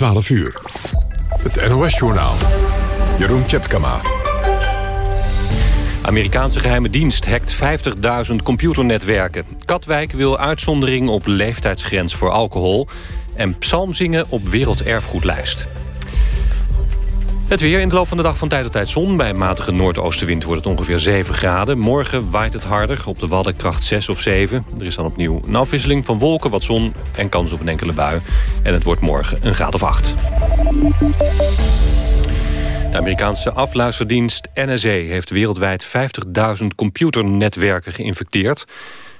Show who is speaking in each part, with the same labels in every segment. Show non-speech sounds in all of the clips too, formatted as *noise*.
Speaker 1: 12 uur. Het NOS-journaal. Jeroen Tjepkama.
Speaker 2: Amerikaanse geheime dienst hackt 50.000 computernetwerken. Katwijk wil uitzondering op leeftijdsgrens voor alcohol... en psalmzingen op werelderfgoedlijst. Het weer in de loop van de dag van tijd tot tijd zon. Bij een matige noordoostenwind wordt het ongeveer 7 graden. Morgen waait het harder, op de Wadden kracht 6 of 7. Er is dan opnieuw een afwisseling van wolken, wat zon en kans op een enkele bui. En het wordt morgen een graad of 8. De Amerikaanse afluisterdienst NSA heeft wereldwijd 50.000 computernetwerken geïnfecteerd.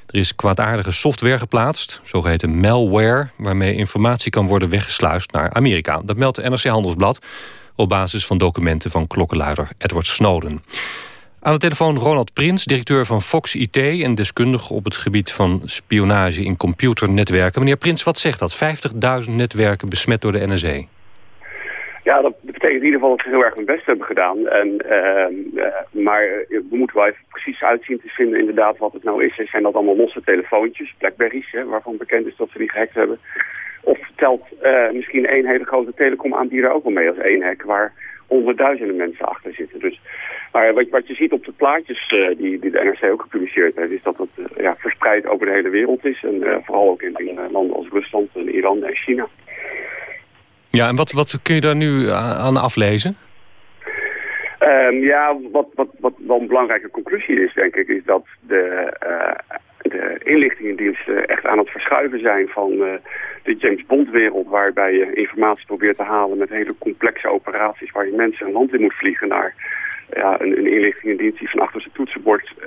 Speaker 2: Er is kwaadaardige software geplaatst, zogeheten malware... waarmee informatie kan worden weggesluist naar Amerika. Dat meldt NRC Handelsblad op basis van documenten van klokkenluider Edward Snowden. Aan de telefoon Ronald Prins, directeur van Fox IT... en deskundige op het gebied van spionage in computernetwerken. Meneer Prins, wat zegt dat? 50.000 netwerken besmet door de NSA?
Speaker 3: Ja, dat betekent in ieder geval dat we heel erg hun best hebben gedaan. En, ehm, eh, maar we moeten wel even precies uitzien te vinden inderdaad wat het nou is. Zijn dat allemaal losse telefoontjes, Blackberries, hè, waarvan bekend is dat ze die gehackt hebben. Of telt uh, misschien één hele grote telecomaanbieder ook wel mee als één hek waar honderdduizenden mensen achter zitten. Dus, maar wat, wat je ziet op de plaatjes uh, die, die, de NRC ook gepubliceerd heeft, is dat het uh, ja, verspreid over de hele wereld is. En vooral ook in, in landen als Rusland en Iran en China.
Speaker 2: Ja, en wat, wat kun je daar nu aan aflezen?
Speaker 3: Um, ja, wat, wat, wat wel een belangrijke conclusie is, denk ik, is dat de, de inlichtingendiensten echt aan het verschuiven zijn van uh, de James Bond-wereld... waarbij je informatie probeert te halen met hele complexe operaties... waar je mensen een land in moet vliegen naar ja, een, een inlichtingendienst... die van achter zijn toetsenbord uh,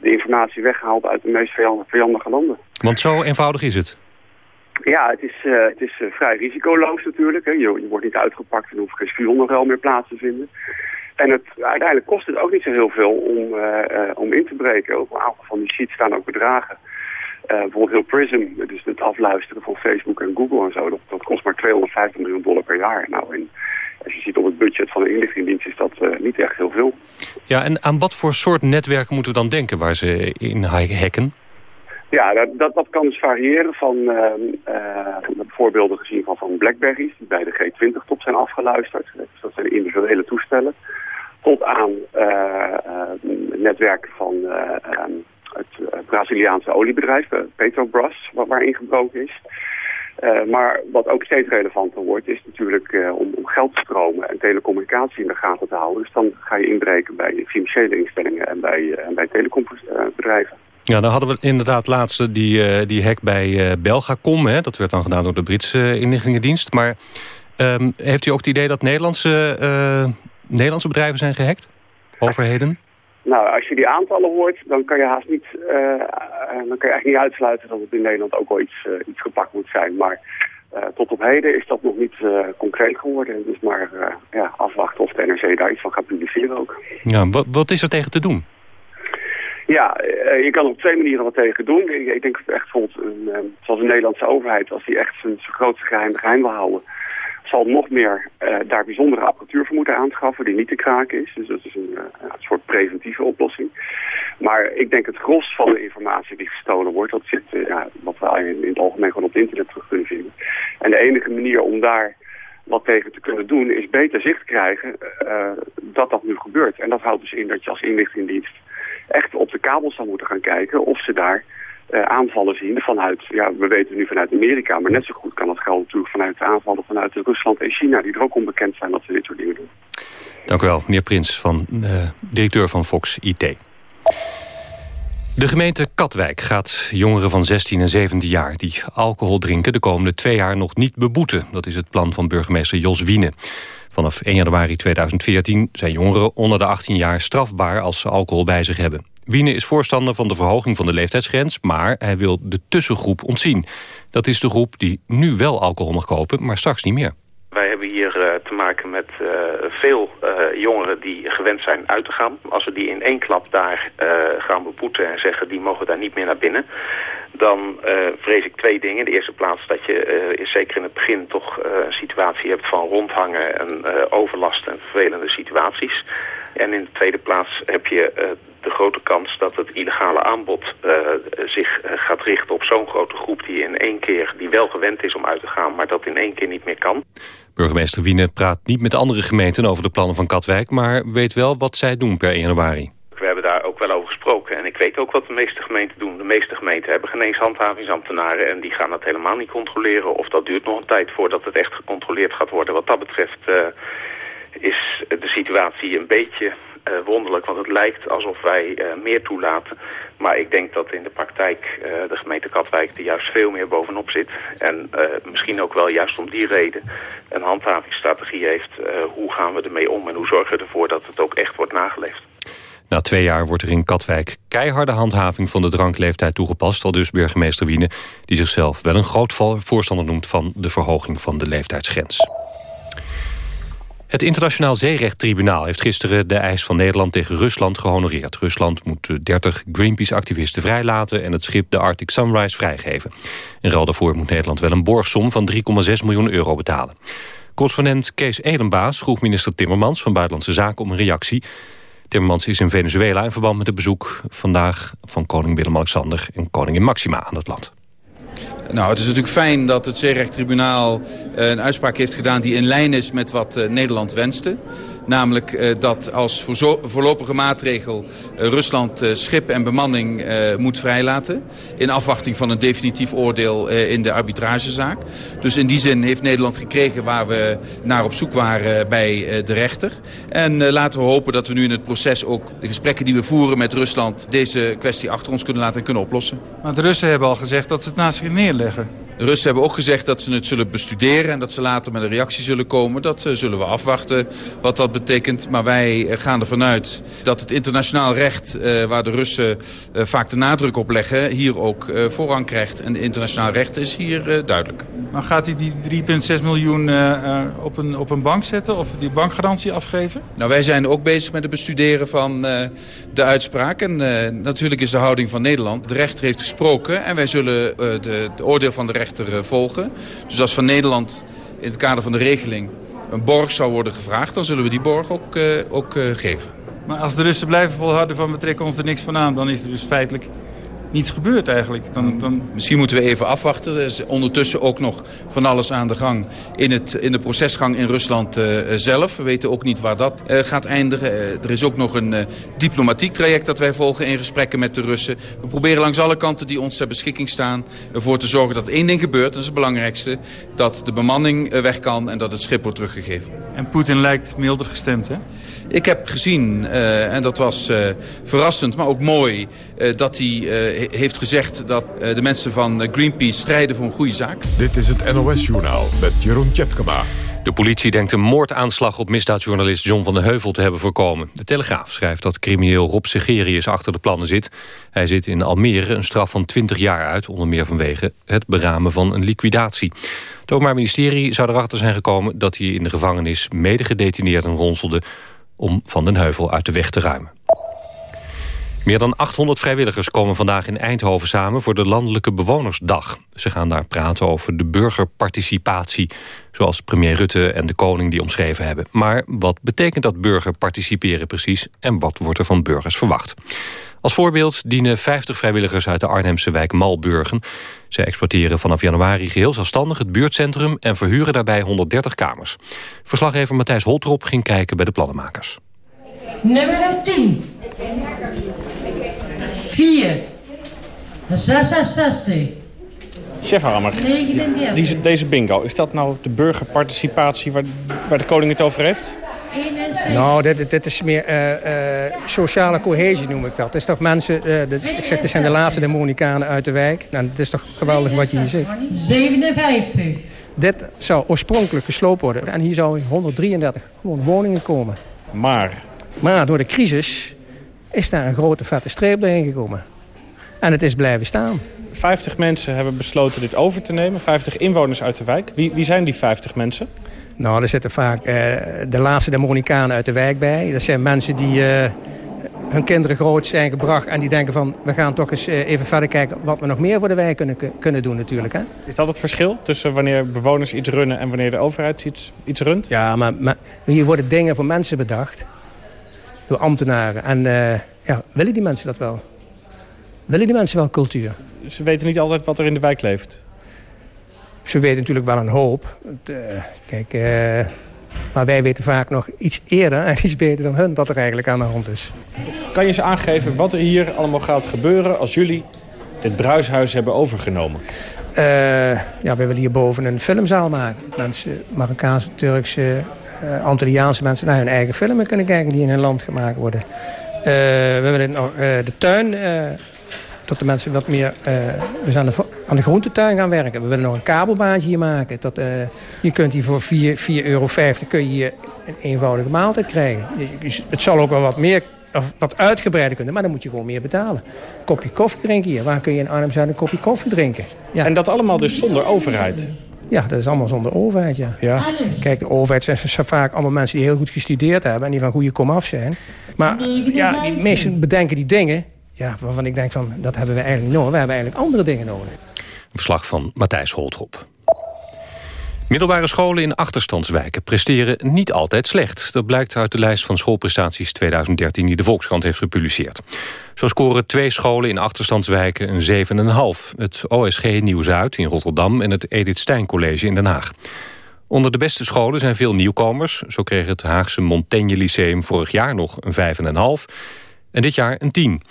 Speaker 3: de informatie weghaalt uit de meest vijandige landen.
Speaker 2: Want zo eenvoudig is het?
Speaker 3: Ja, het is, uh, het is vrij risicoloos natuurlijk. Hè. Je, je, wordt niet uitgepakt en hoeft geen spionenruil meer plaats te vinden. En het, uiteindelijk kost het ook niet zo heel veel om, uh, uh, om in te breken. Op een aantal van die sheets staan ook bedragen. Uh, bijvoorbeeld heel Prism, dus het afluisteren van Facebook en Google en zo, dat, dat kost maar 250 miljoen dollar per jaar. Nou, en als je ziet op het budget van de inlichtingendienst is dat niet echt heel veel.
Speaker 2: Ja, en aan wat voor soort netwerken moeten we dan denken waar ze in hacken?
Speaker 3: Ja, dat, dat, dat kan dus variëren van uh, voorbeelden gezien van, van Blackberries, die bij de G20-top zijn afgeluisterd. Dus dat zijn individuele toestellen. Tot aan uh, netwerken van um, het Braziliaanse oliebedrijf, Petrobras, waar, waar ingebroken is. Uh, maar wat ook steeds relevanter wordt, is natuurlijk uh, om, om geldstromen en telecommunicatie in de gaten te houden. Dus dan ga je inbreken bij financiële instellingen en bij, uh, en bij telecombedrijven.
Speaker 2: Ja, dan hadden we inderdaad laatst die, die hack bij Belgacom. Hè? Dat werd dan gedaan door de Britse inlichtingendienst. Maar um, heeft u ook het idee dat Nederlandse, Nederlandse bedrijven zijn gehackt? Overheden?
Speaker 3: Nou, als je die aantallen hoort, dan kan je haast niet, uh, dan kan je eigenlijk niet uitsluiten dat het in Nederland ook wel iets, uh, iets gepakt moet zijn. Maar uh, tot op heden is dat nog niet concreet geworden. Dus maar ja, afwachten of de NRC daar iets van gaat publiceren ook.
Speaker 2: Ja, wat, wat is er tegen te doen?
Speaker 3: Ja, je kan op twee manieren wat tegen doen. Ik, denk echt bijvoorbeeld, een, zoals een Nederlandse overheid, als die echt zijn grootste geheim geheim wil houden zal nog meer uh, daar bijzondere apparatuur voor moeten aanschaffen die niet te kraken is. Dus dat is een, uh, een, soort preventieve oplossing. Maar ik denk het gros van de informatie die gestolen wordt, dat zit ja, wat we in, in, het algemeen gewoon op het internet terug kunnen vinden. En de enige manier om daar wat tegen te kunnen doen is beter zicht krijgen dat dat nu gebeurt. En dat houdt dus in dat je als inlichtingendienst echt op de kabels zou moeten gaan kijken of ze daar uh, aanvallen zien vanuit, ja, we weten nu vanuit Amerika, maar net zo goed kan dat gelden natuurlijk vanuit de aanvallen vanuit Rusland en China, die er ook onbekend zijn dat ze dit soort dingen doen.
Speaker 2: Dank u wel, meneer Prins, van, uh, directeur van Fox IT. De gemeente Katwijk gaat jongeren van 16 en 17 jaar... die alcohol drinken de komende twee jaar nog niet beboeten. Dat is het plan van burgemeester Jos Wiene. Vanaf 1 januari 2014 zijn jongeren onder de 18 jaar strafbaar... als ze alcohol bij zich hebben. Wiene is voorstander van de verhoging van de leeftijdsgrens... maar hij wil de tussengroep ontzien. Dat is de groep die nu wel alcohol mag kopen, maar straks niet meer.
Speaker 4: Wij hebben hier uh, te maken met uh, veel uh, jongeren die gewend zijn uit te gaan. Als we die in één klap daar gaan beboeten en zeggen... die mogen daar niet meer naar binnen... dan vrees ik twee dingen. In de eerste plaats dat je zeker in het begin toch een situatie hebt van rondhangen... en overlast en vervelende situaties... En in de tweede plaats heb je de grote kans dat het illegale aanbod zich gaat richten op zo'n grote groep die in één keer, die wel gewend is om uit te gaan, maar dat in één keer niet meer kan.
Speaker 2: Burgemeester Wiene praat niet met andere gemeenten over de plannen van Katwijk, maar weet wel wat zij doen per 1 januari.
Speaker 4: We hebben daar ook wel over gesproken en ik weet ook wat de meeste gemeenten doen. De meeste gemeenten hebben geen eens handhavingsambtenaren en die gaan dat helemaal niet controleren. Of dat duurt nog een tijd voordat het echt gecontroleerd gaat worden. Wat dat betreft is de situatie een beetje uh, wonderlijk, want het lijkt alsof wij uh, meer toelaten. Maar ik denk dat in de praktijk uh, de gemeente Katwijk er juist veel meer bovenop zit. En misschien ook wel juist om die reden een handhavingsstrategie heeft. hoe gaan we ermee om en hoe zorgen we ervoor dat het ook echt wordt nageleefd.
Speaker 2: Na twee jaar wordt er in Katwijk keiharde handhaving van de drankleeftijd toegepast. Al dus burgemeester Wiene, die zichzelf wel een groot voorstander noemt van de verhoging van de leeftijdsgrens. Het Internationaal Zeerechttribunaal heeft gisteren de eis van Nederland tegen Rusland gehonoreerd. Rusland moet 30 Greenpeace-activisten vrijlaten en het schip de Arctic Sunrise vrijgeven. In ruil daarvoor moet Nederland wel een borgsom van 3,6 miljoen euro betalen. Correspondent Kees Edenbaas vroeg minister Timmermans van Buitenlandse Zaken om een reactie. Timmermans is in Venezuela in verband met het bezoek vandaag van koning Willem-Alexander en koningin Maxima aan het land.
Speaker 5: Nou, het is natuurlijk fijn dat het Zeerechttribunaal eh, een uitspraak heeft gedaan die in lijn is met wat eh, Nederland wenste. Namelijk eh, dat als voorlopige maatregel Rusland schip en bemanning moet vrijlaten. In afwachting van een definitief oordeel in de arbitragezaak. Dus in die zin heeft Nederland gekregen waar we naar op zoek waren bij de rechter. En laten we hopen dat we nu in het proces ook de gesprekken die we voeren met Rusland deze kwestie achter ons kunnen laten en kunnen oplossen.
Speaker 6: Maar de Russen hebben al gezegd dat ze het naast zich neerleggen.
Speaker 5: De Russen hebben ook gezegd dat ze het zullen bestuderen en dat ze later met een reactie zullen komen. Dat uh, zullen we afwachten wat dat betekent. Maar wij uh, gaan ervan uit dat het internationaal recht, uh, waar de Russen vaak de nadruk op leggen, hier ook voorrang krijgt. En het internationaal recht is hier duidelijk.
Speaker 6: Maar gaat hij die 3,6 miljoen op, een, op een bank zetten of die bankgarantie afgeven?
Speaker 5: Nou, wij zijn ook bezig met het bestuderen van de uitspraak. En natuurlijk is de houding van Nederland. De rechter heeft gesproken en wij zullen de oordeel van de rechter eh, volgen. Dus als van Nederland in het kader van de regeling een borg zou worden gevraagd... dan zullen we die borg ook, uh, ook uh, geven.
Speaker 6: Maar als de Russen blijven volhouden van we trekken ons er niks van aan... dan is er dus feitelijk niets gebeurt eigenlijk. Dan, dan...
Speaker 5: Misschien moeten we even afwachten. Er is ondertussen ook nog van alles aan de gang in, het, in de procesgang in Rusland uh, zelf. We weten ook niet waar dat uh, gaat eindigen. Uh, er is ook nog een diplomatiek traject dat wij volgen in gesprekken met de Russen. We proberen langs alle kanten die ons ter beschikking staan... ervoor te zorgen dat één ding gebeurt, dat is het belangrijkste... dat de bemanning weg kan en dat het schip wordt teruggegeven.
Speaker 6: En Poetin lijkt milder gestemd, hè?
Speaker 5: Ik heb gezien, en dat was verrassend, maar ook mooi... dat hij heeft gezegd dat eh, de mensen van eh, Greenpeace strijden voor een goede zaak.
Speaker 1: Dit is het NOS-journaal met Jeroen Tjepkema.
Speaker 2: De politie denkt een moordaanslag op misdaadjournalist John van den Heuvel te hebben voorkomen. De Telegraaf schrijft dat crimineel Rob Segerius achter de plannen zit. Hij zit in Almere een straf van 20 jaar uit, onder meer vanwege het beramen van een liquidatie. Het Openbaar Ministerie zou erachter zijn gekomen dat hij in de gevangenis mede gedetineerden ronselde om van den Heuvel uit de weg te ruimen. Meer dan 800 vrijwilligers komen vandaag in Eindhoven samen voor de Landelijke Bewonersdag. Ze gaan daar praten over de burgerparticipatie, zoals premier Rutte en de koning die omschreven hebben. Maar wat betekent dat burgerparticiperen precies en wat wordt er van burgers verwacht? Als voorbeeld dienen 50 vrijwilligers uit de Arnhemse wijk Malburgen. Zij exploiteren vanaf januari geheel zelfstandig het buurtcentrum... en verhuren daarbij 130 kamers. Verslaggever Matthijs Holtrop ging kijken bij de plannenmakers.
Speaker 7: Nummer 10. 4, 66.
Speaker 8: Chef Hammer, deze, deze bingo, is dat nou de burgerparticipatie waar, waar de koning het over heeft?
Speaker 9: Nou, dit, dit is meer uh, uh, sociale cohesie noem ik dat. Het is toch mensen, uh, dit, ik zeg, dit zijn de laatste demonicanen uit de wijk. Nou, het is toch geweldig wat je hier zegt.
Speaker 7: 57.
Speaker 9: Dit zou oorspronkelijk gesloopt worden. En hier zou 133 gewoon woningen komen.
Speaker 8: Maar?
Speaker 9: Maar door de crisis is daar een grote vette streep doorheen gekomen. En het is blijven staan.
Speaker 8: 50 mensen hebben besloten dit over te nemen. 50 inwoners uit de wijk. Wie, wie zijn die 50 mensen?
Speaker 9: Nou, er zitten vaak uh, de laatste Demonicanen uit de wijk bij. Dat zijn mensen die uh, hun kinderen groot zijn gebracht... en die denken van, we gaan toch eens uh, even verder kijken... wat we nog meer voor de wijk kunnen, kunnen doen natuurlijk. Hè?
Speaker 8: Is dat het verschil tussen wanneer bewoners iets runnen... en wanneer de overheid iets, iets runt?
Speaker 9: Ja, maar, maar hier worden dingen voor mensen bedacht door ambtenaren. En ja, willen die mensen dat wel? Willen die mensen wel cultuur?
Speaker 8: Ze weten niet altijd wat er in de wijk leeft.
Speaker 9: Ze weten natuurlijk wel een hoop. kijk, maar wij weten vaak nog iets eerder en iets beter dan hun wat er eigenlijk aan de hand is.
Speaker 8: Kan je eens aangeven wat er hier allemaal gaat gebeuren als jullie dit bruishuis hebben overgenomen?
Speaker 9: Uh, ja, we willen hierboven een filmzaal maken. Mensen, Marokkaanse, Turkse, uh, Antilliaanse mensen naar hun eigen filmen kunnen kijken die in hun land gemaakt worden. Uh, we willen nog de tuin dat de mensen wat meer... Uh, zijn aan de, aan de groentetuin gaan werken. We willen nog een kabelbaantje hier maken. Dat, uh, je kunt hier voor 4,50 euro kun je een eenvoudige maaltijd krijgen. Het zal ook wel wat meer of wat uitgebreider kunnen, maar dan moet je gewoon meer betalen. Een kopje koffie drinken hier. Waar kun je in Arnhem-Zuid een kopje koffie drinken?
Speaker 8: Ja. En dat allemaal dus zonder overheid?
Speaker 9: Ja, dat is allemaal zonder overheid, ja. ja. Kijk, de overheid zijn vaak allemaal mensen die heel goed gestudeerd hebben... en die van goede komaf zijn. Maar ja, die mensen bedenken die dingen ja, waarvan ik denk van, dat hebben we eigenlijk nodig. We hebben eigenlijk andere dingen nodig.
Speaker 2: Verslag van Matthijs Holtrop. Middelbare scholen in achterstandswijken presteren niet altijd slecht. Dat blijkt uit de lijst van schoolprestaties 2013 die de Volkskrant heeft gepubliceerd. Zo scoren twee scholen in achterstandswijken een 7,5. Het OSG Nieuw-Zuid in Rotterdam en het Edith Stein College in Den Haag. Onder de beste scholen zijn veel nieuwkomers. Zo kreeg het Haagse Montaigne Lyceum vorig jaar nog een 5,5 en dit jaar een 10.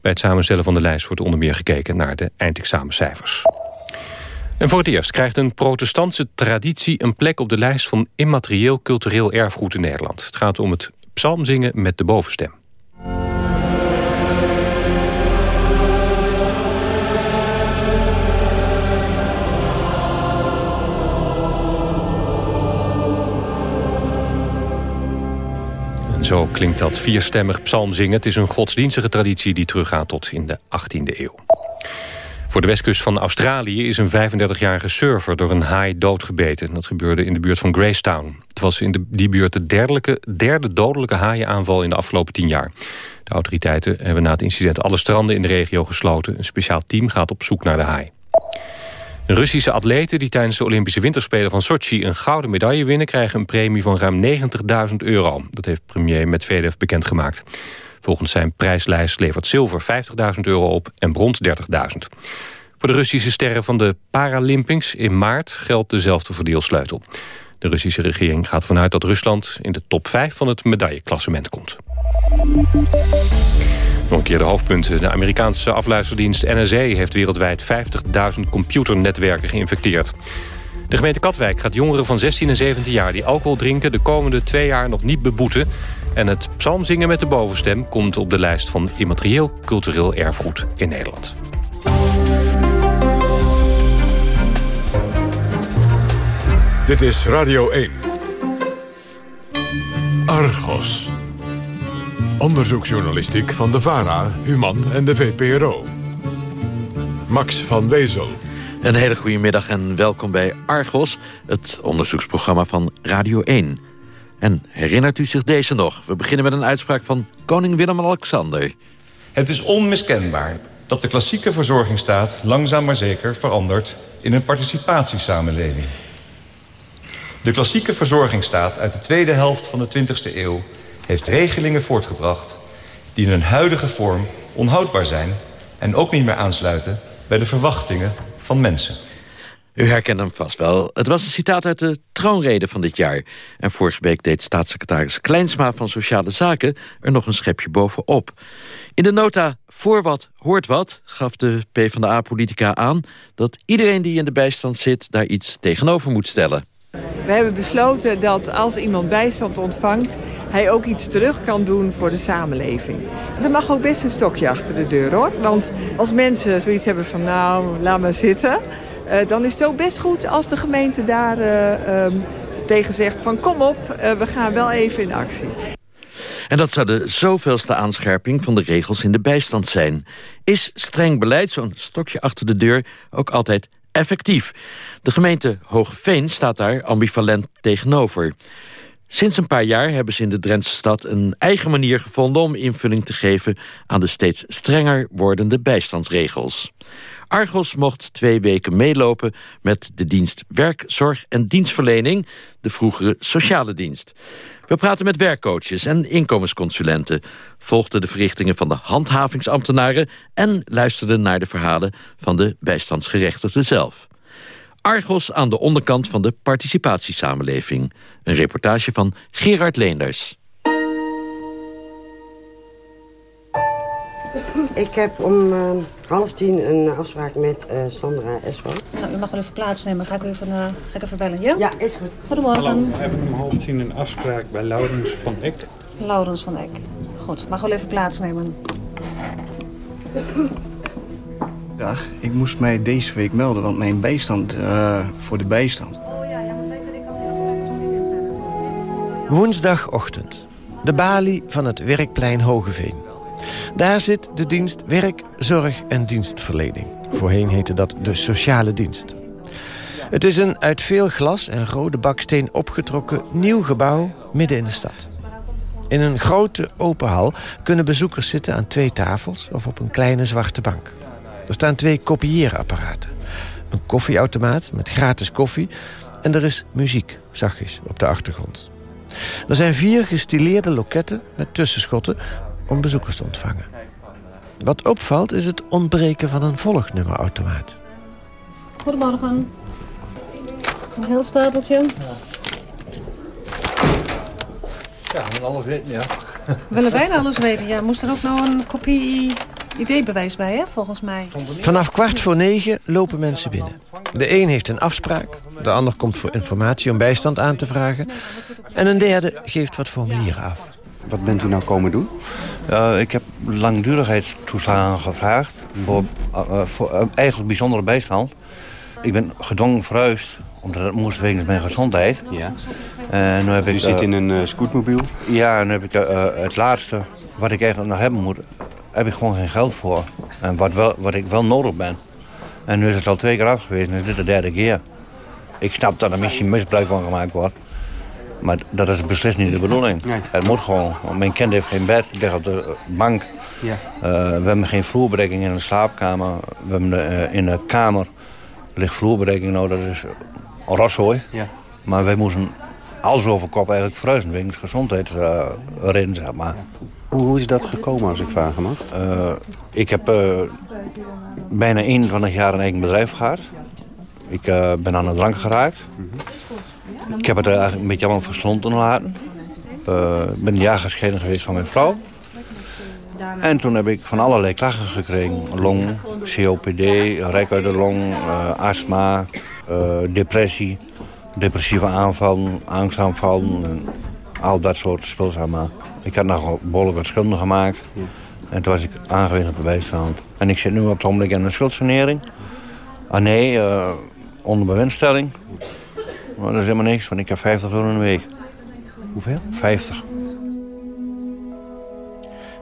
Speaker 2: Bij het samenstellen van de lijst wordt onder meer gekeken naar de eindexamencijfers. En voor het eerst krijgt een protestantse traditie een plek op de lijst van immaterieel cultureel erfgoed in Nederland. Het gaat om het psalmzingen met de bovenstem. Zo klinkt dat vierstemmig psalmzingen. Het is een godsdienstige traditie die teruggaat tot in de 18e eeuw. Voor de westkust van Australië is een 35-jarige surfer door een haai doodgebeten. Dat gebeurde in de buurt van Gracetown. Het was in de, die buurt de derde dodelijke haaienaanval in de afgelopen tien jaar. De autoriteiten hebben na het incident alle stranden in de regio gesloten. Een speciaal team gaat op zoek naar de haai. Russische atleten die tijdens de Olympische Winterspelen van Sochi... een gouden medaille winnen, krijgen een premie van ruim 90.000 euro. Dat heeft premier Medvedev bekendgemaakt. Volgens zijn prijslijst levert zilver 50.000 euro op en brons 30.000. Voor de Russische sterren van de Paralympics in maart geldt dezelfde verdeelsleutel. De Russische regering gaat vanuit dat Rusland in de top 5 van het medailleklassement komt. Nog een keer de hoofdpunten. De Amerikaanse afluisterdienst NSA heeft wereldwijd 50.000 computernetwerken geïnfecteerd. De gemeente Katwijk gaat jongeren van 16 en 17 jaar die alcohol drinken... de komende twee jaar nog niet beboeten. En het psalmzingen met de bovenstem komt op de lijst van immaterieel cultureel erfgoed in Nederland.
Speaker 10: Dit is Radio 1. Argos. Onderzoeksjournalistiek van de VARA, Human en de VPRO. Max van Wezel.
Speaker 11: Een hele goede middag en welkom bij Argos, het onderzoeksprogramma van Radio 1. En herinnert u zich deze nog? We beginnen met een uitspraak van koning Willem-Alexander.
Speaker 12: Het is onmiskenbaar dat de klassieke verzorgingsstaat langzaam maar zeker verandert in een participatiesamenleving. De klassieke verzorgingsstaat uit de tweede helft van de 20e eeuw heeft regelingen voortgebracht... die in hun huidige vorm onhoudbaar zijn... en ook niet meer aansluiten bij de verwachtingen van mensen.
Speaker 11: U herkent hem vast wel. Het was een citaat uit de troonrede van dit jaar. En vorige week deed staatssecretaris Kleinsma van Sociale Zaken... er nog een schepje bovenop. In de nota Voor wat hoort wat gaf de PvdA-politica aan... dat iedereen die in de bijstand zit daar iets tegenover moet stellen.
Speaker 13: We hebben besloten dat als iemand bijstand ontvangt... hij ook iets terug kan doen voor de samenleving. Er mag ook best een stokje achter de deur, hoor. Want als mensen zoiets hebben van, nou, laat maar zitten... Uh, dan is het ook best goed als de gemeente daar uh, um, tegen zegt van... kom op, uh, we gaan wel even in actie.
Speaker 11: En dat zou de zoveelste aanscherping van de regels in de bijstand zijn. Is streng beleid, zo'n stokje achter de deur, ook altijd effectief. De gemeente Hoogeveen staat daar ambivalent tegenover.
Speaker 14: Sinds een paar jaar hebben ze in de Drentse stad een eigen manier gevonden... om invulling te geven aan de steeds strenger wordende bijstandsregels. Argos mocht twee weken meelopen met de dienst Werk, Zorg en Dienstverlening... de vroegere sociale dienst. We praten met werkcoaches en inkomensconsulenten... volgden de verrichtingen van de handhavingsambtenaren... en luisterden naar de verhalen van de bijstandsgerechtigden zelf. Argos aan de onderkant van de participatiesamenleving. Een reportage van Gerard Leenders.
Speaker 15: Ik heb om uh, half tien een afspraak met uh, Sandra Eswa.
Speaker 16: Nou, u mag wel even plaatsnemen. Ga ik, even, uh, ga ik even bellen, ja?
Speaker 15: Ja, is goed.
Speaker 16: Goedemorgen.
Speaker 8: Hallo, we hebben om half tien een afspraak bij Laurens van Eck.
Speaker 16: Laurens van Eck. Goed, mag wel even plaatsnemen.
Speaker 17: Dag, ik moest mij deze week melden, want mijn bijstand uh, voor de bijstand.
Speaker 18: Woensdagochtend. De balie van het werkplein Hogeveen. Daar zit de dienst Werk, Zorg en Dienstverlening. Voorheen heette dat de Sociale Dienst. Het is een uit veel glas en rode baksteen opgetrokken nieuw gebouw midden in de stad. In een grote open hal kunnen bezoekers zitten aan twee tafels of op een kleine zwarte bank. Er staan twee kopieerapparaten. Een koffieautomaat met gratis koffie en er is muziek, zachtjes, op de achtergrond. Er zijn vier gestileerde loketten met tussenschotten om bezoekers te ontvangen. Wat opvalt is het ontbreken van een volgnummerautomaat.
Speaker 16: Goedemorgen. Een heel stapeltje.
Speaker 17: Ja, we alles weten, ja.
Speaker 16: We willen bijna alles weten. Ja, moest er ook nou een kopie ID-bewijs bij, hè, volgens mij?
Speaker 18: Vanaf kwart voor negen lopen mensen binnen. De een heeft een afspraak, de ander komt voor informatie om bijstand aan te vragen... en een derde geeft wat formulieren af.
Speaker 19: Wat bent u nou komen doen?
Speaker 17: Uh, ik heb langdurigheidstoeslagen gevraagd voor, uh, voor uh, eigenlijk bijzondere bijstand. Ik ben gedwongen verhuisd, omdat het moest wegens mijn gezondheid.
Speaker 19: Ja.
Speaker 17: En nu heb
Speaker 19: u
Speaker 17: ik,
Speaker 19: zit in een scootmobiel?
Speaker 17: Ja, en nu heb ik het laatste wat ik eigenlijk nog hebben moet, heb ik gewoon geen geld voor. En wat, wel, wat ik wel nodig ben. En nu is het al twee keer af geweest en dit is de derde keer. Ik snap dat er misschien misbruik van gemaakt wordt. Maar dat is beslist niet de bedoeling.
Speaker 19: Nee.
Speaker 17: Het moet gewoon. Mijn kind heeft geen bed, ik lig op de bank.
Speaker 19: Ja.
Speaker 17: Uh, we hebben geen vloerbedekking in de slaapkamer. We hebben de, uh, in de kamer ligt vloerbedekking. Nou, dat is rotzooi.
Speaker 19: Ja.
Speaker 17: Maar wij moesten alles over kop eigenlijk verhuizen. Wegens gezondheidsreden, zeg maar.
Speaker 19: Ja. Hoe, hoe is dat gekomen, als ik vragen mag?
Speaker 17: Uh, ik heb bijna 21 jaar een eigen bedrijf gehad. Ik ben aan de drank geraakt. Mm -hmm. Ik heb het er eigenlijk een beetje allemaal verslonden laten. Uh, ik ben een jaar geweest van mijn vrouw. En toen heb ik van allerlei klachten gekregen. Long, COPD, rek uit de long, uh, astma, uh, depressie, depressieve aanvallen, angstaanvallen. En al dat soort spul, zeg maar. Ik had nog behoorlijk wat schulden gemaakt. En toen was ik aangewezen op de bijstand. En ik zit nu op het ogenblik in een schuldsanering. Ah nee, onder bewindstelling. Maar dat is helemaal niks, want ik heb 50 euro in de week.
Speaker 19: Hoeveel?
Speaker 17: 50.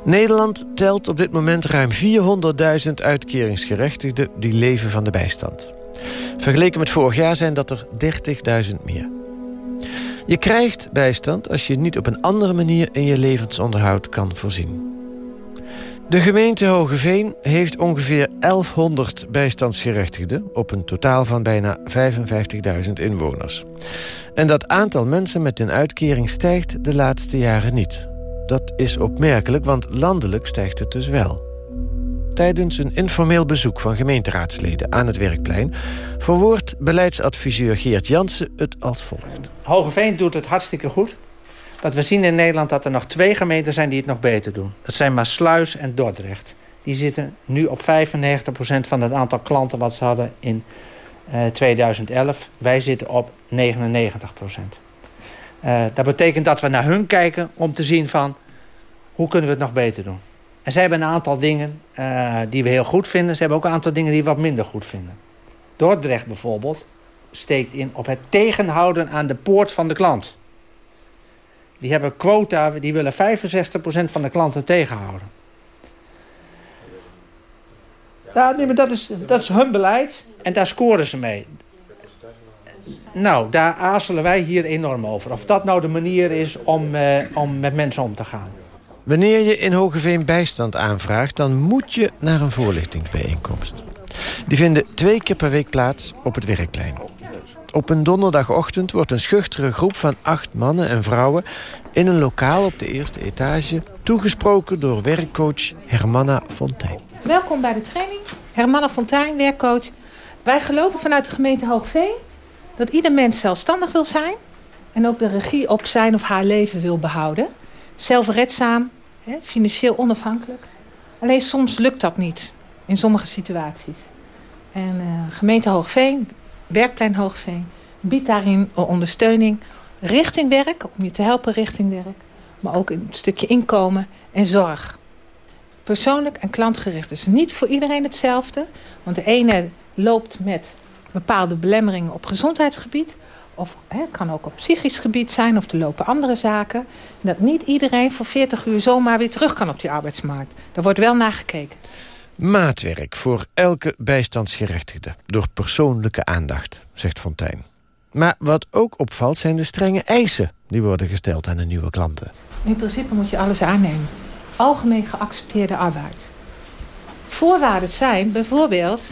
Speaker 18: Nederland telt op dit moment ruim 400.000 uitkeringsgerechtigden die leven van de bijstand. Vergeleken met vorig jaar zijn dat er 30.000 meer. Je krijgt bijstand als je niet op een andere manier in je levensonderhoud kan voorzien. De gemeente Hogeveen heeft ongeveer 1100 bijstandsgerechtigden... op een totaal van bijna 55.000 inwoners. En dat aantal mensen met een uitkering stijgt de laatste jaren niet. Dat is opmerkelijk, want landelijk stijgt het dus wel. Tijdens een informeel bezoek van gemeenteraadsleden aan het Werkplein... verwoordt beleidsadviseur Geert Jansen het als volgt.
Speaker 20: Hogeveen doet het hartstikke goed. Want we zien in Nederland dat er nog twee gemeenten zijn die het nog beter doen. Dat zijn Maasluis en Dordrecht. Die zitten nu op 95% van het aantal klanten wat ze hadden in uh, 2011. Wij zitten op 99%. Uh, dat betekent dat we naar hun kijken om te zien van... hoe kunnen we het nog beter doen. En zij hebben een aantal dingen uh, die we heel goed vinden. Ze hebben ook een aantal dingen die we wat minder goed vinden. Dordrecht bijvoorbeeld steekt in op het tegenhouden aan de poort van de klant. Die hebben quota, die willen 65% van de klanten tegenhouden. Ja, nee, maar dat is, dat is hun beleid en daar scoren ze mee. Nou, daar aarzelen wij hier enorm over. Of dat nou de manier is om, eh, om met mensen om te gaan.
Speaker 18: Wanneer je in Hogeveen bijstand aanvraagt... dan moet je naar een voorlichtingsbijeenkomst. Die vinden twee keer per week plaats op het werkplein. Op een donderdagochtend wordt een schuchtere groep van acht mannen en vrouwen... in een lokaal op de eerste etage... toegesproken door werkcoach Hermanna Fontijn.
Speaker 21: Welkom bij de training. Hermanna Fontijn, werkcoach. Wij geloven vanuit de gemeente Hoogveen... dat ieder mens zelfstandig wil zijn... en ook de regie op zijn of haar leven wil behouden. Zelfredzaam, financieel onafhankelijk. Alleen soms lukt dat niet in sommige situaties. En uh, gemeente Hoogveen, werkplein Hoogveen... biedt daarin ondersteuning richting werk... om je te helpen richting werk... maar ook een stukje inkomen en zorg persoonlijk en klantgericht. Dus niet voor iedereen hetzelfde. Want de ene loopt met bepaalde belemmeringen op gezondheidsgebied. Of het kan ook op psychisch gebied zijn. Of er lopen andere zaken. Dat niet iedereen voor 40 uur zomaar weer terug kan op die arbeidsmarkt. Daar wordt wel naar gekeken.
Speaker 18: Maatwerk voor elke bijstandsgerechtigde. Door persoonlijke aandacht, zegt Fontijn. Maar wat ook opvalt zijn de strenge eisen... die worden gesteld aan de nieuwe klanten.
Speaker 21: In principe moet je alles aannemen algemeen geaccepteerde arbeid. Voorwaarden zijn bijvoorbeeld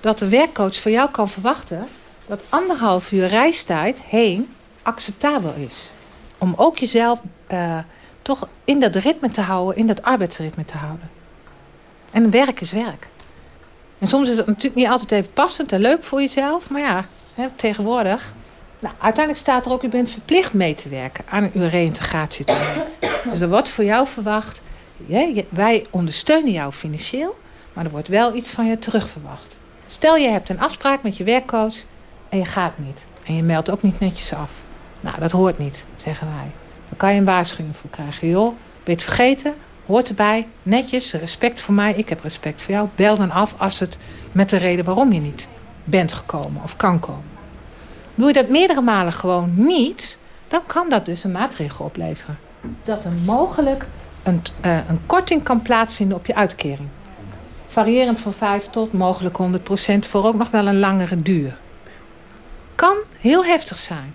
Speaker 21: dat de werkcoach voor jou kan verwachten dat anderhalf uur reistijd heen acceptabel is. Om ook jezelf uh, toch in dat ritme te houden, in dat arbeidsritme te houden. En werk is werk. En soms is het natuurlijk niet altijd even passend en leuk voor jezelf, maar ja, hè, tegenwoordig. Nou, uiteindelijk staat er ook, u bent verplicht mee te werken aan uw reïntegratietraject. Dus er wordt voor jou verwacht wij ondersteunen jou financieel, maar er wordt wel iets van je terugverwacht. Stel je hebt een afspraak met je werkcoach en je gaat niet. En je meldt ook niet netjes af. Nou, dat hoort niet, zeggen wij. Dan kan je een waarschuwing voor krijgen. Joh, ben je het vergeten? Hoort erbij. Netjes, respect voor mij. Ik heb respect voor jou. Bel dan af als het met de reden waarom je niet bent gekomen of kan komen. Doe je dat meerdere malen gewoon niet, dan kan dat dus een maatregel opleveren. Dat er mogelijk een, uh, een korting kan plaatsvinden op je uitkering. Variërend van 5 tot mogelijk 100 procent voor ook nog wel een langere duur. Kan heel heftig zijn.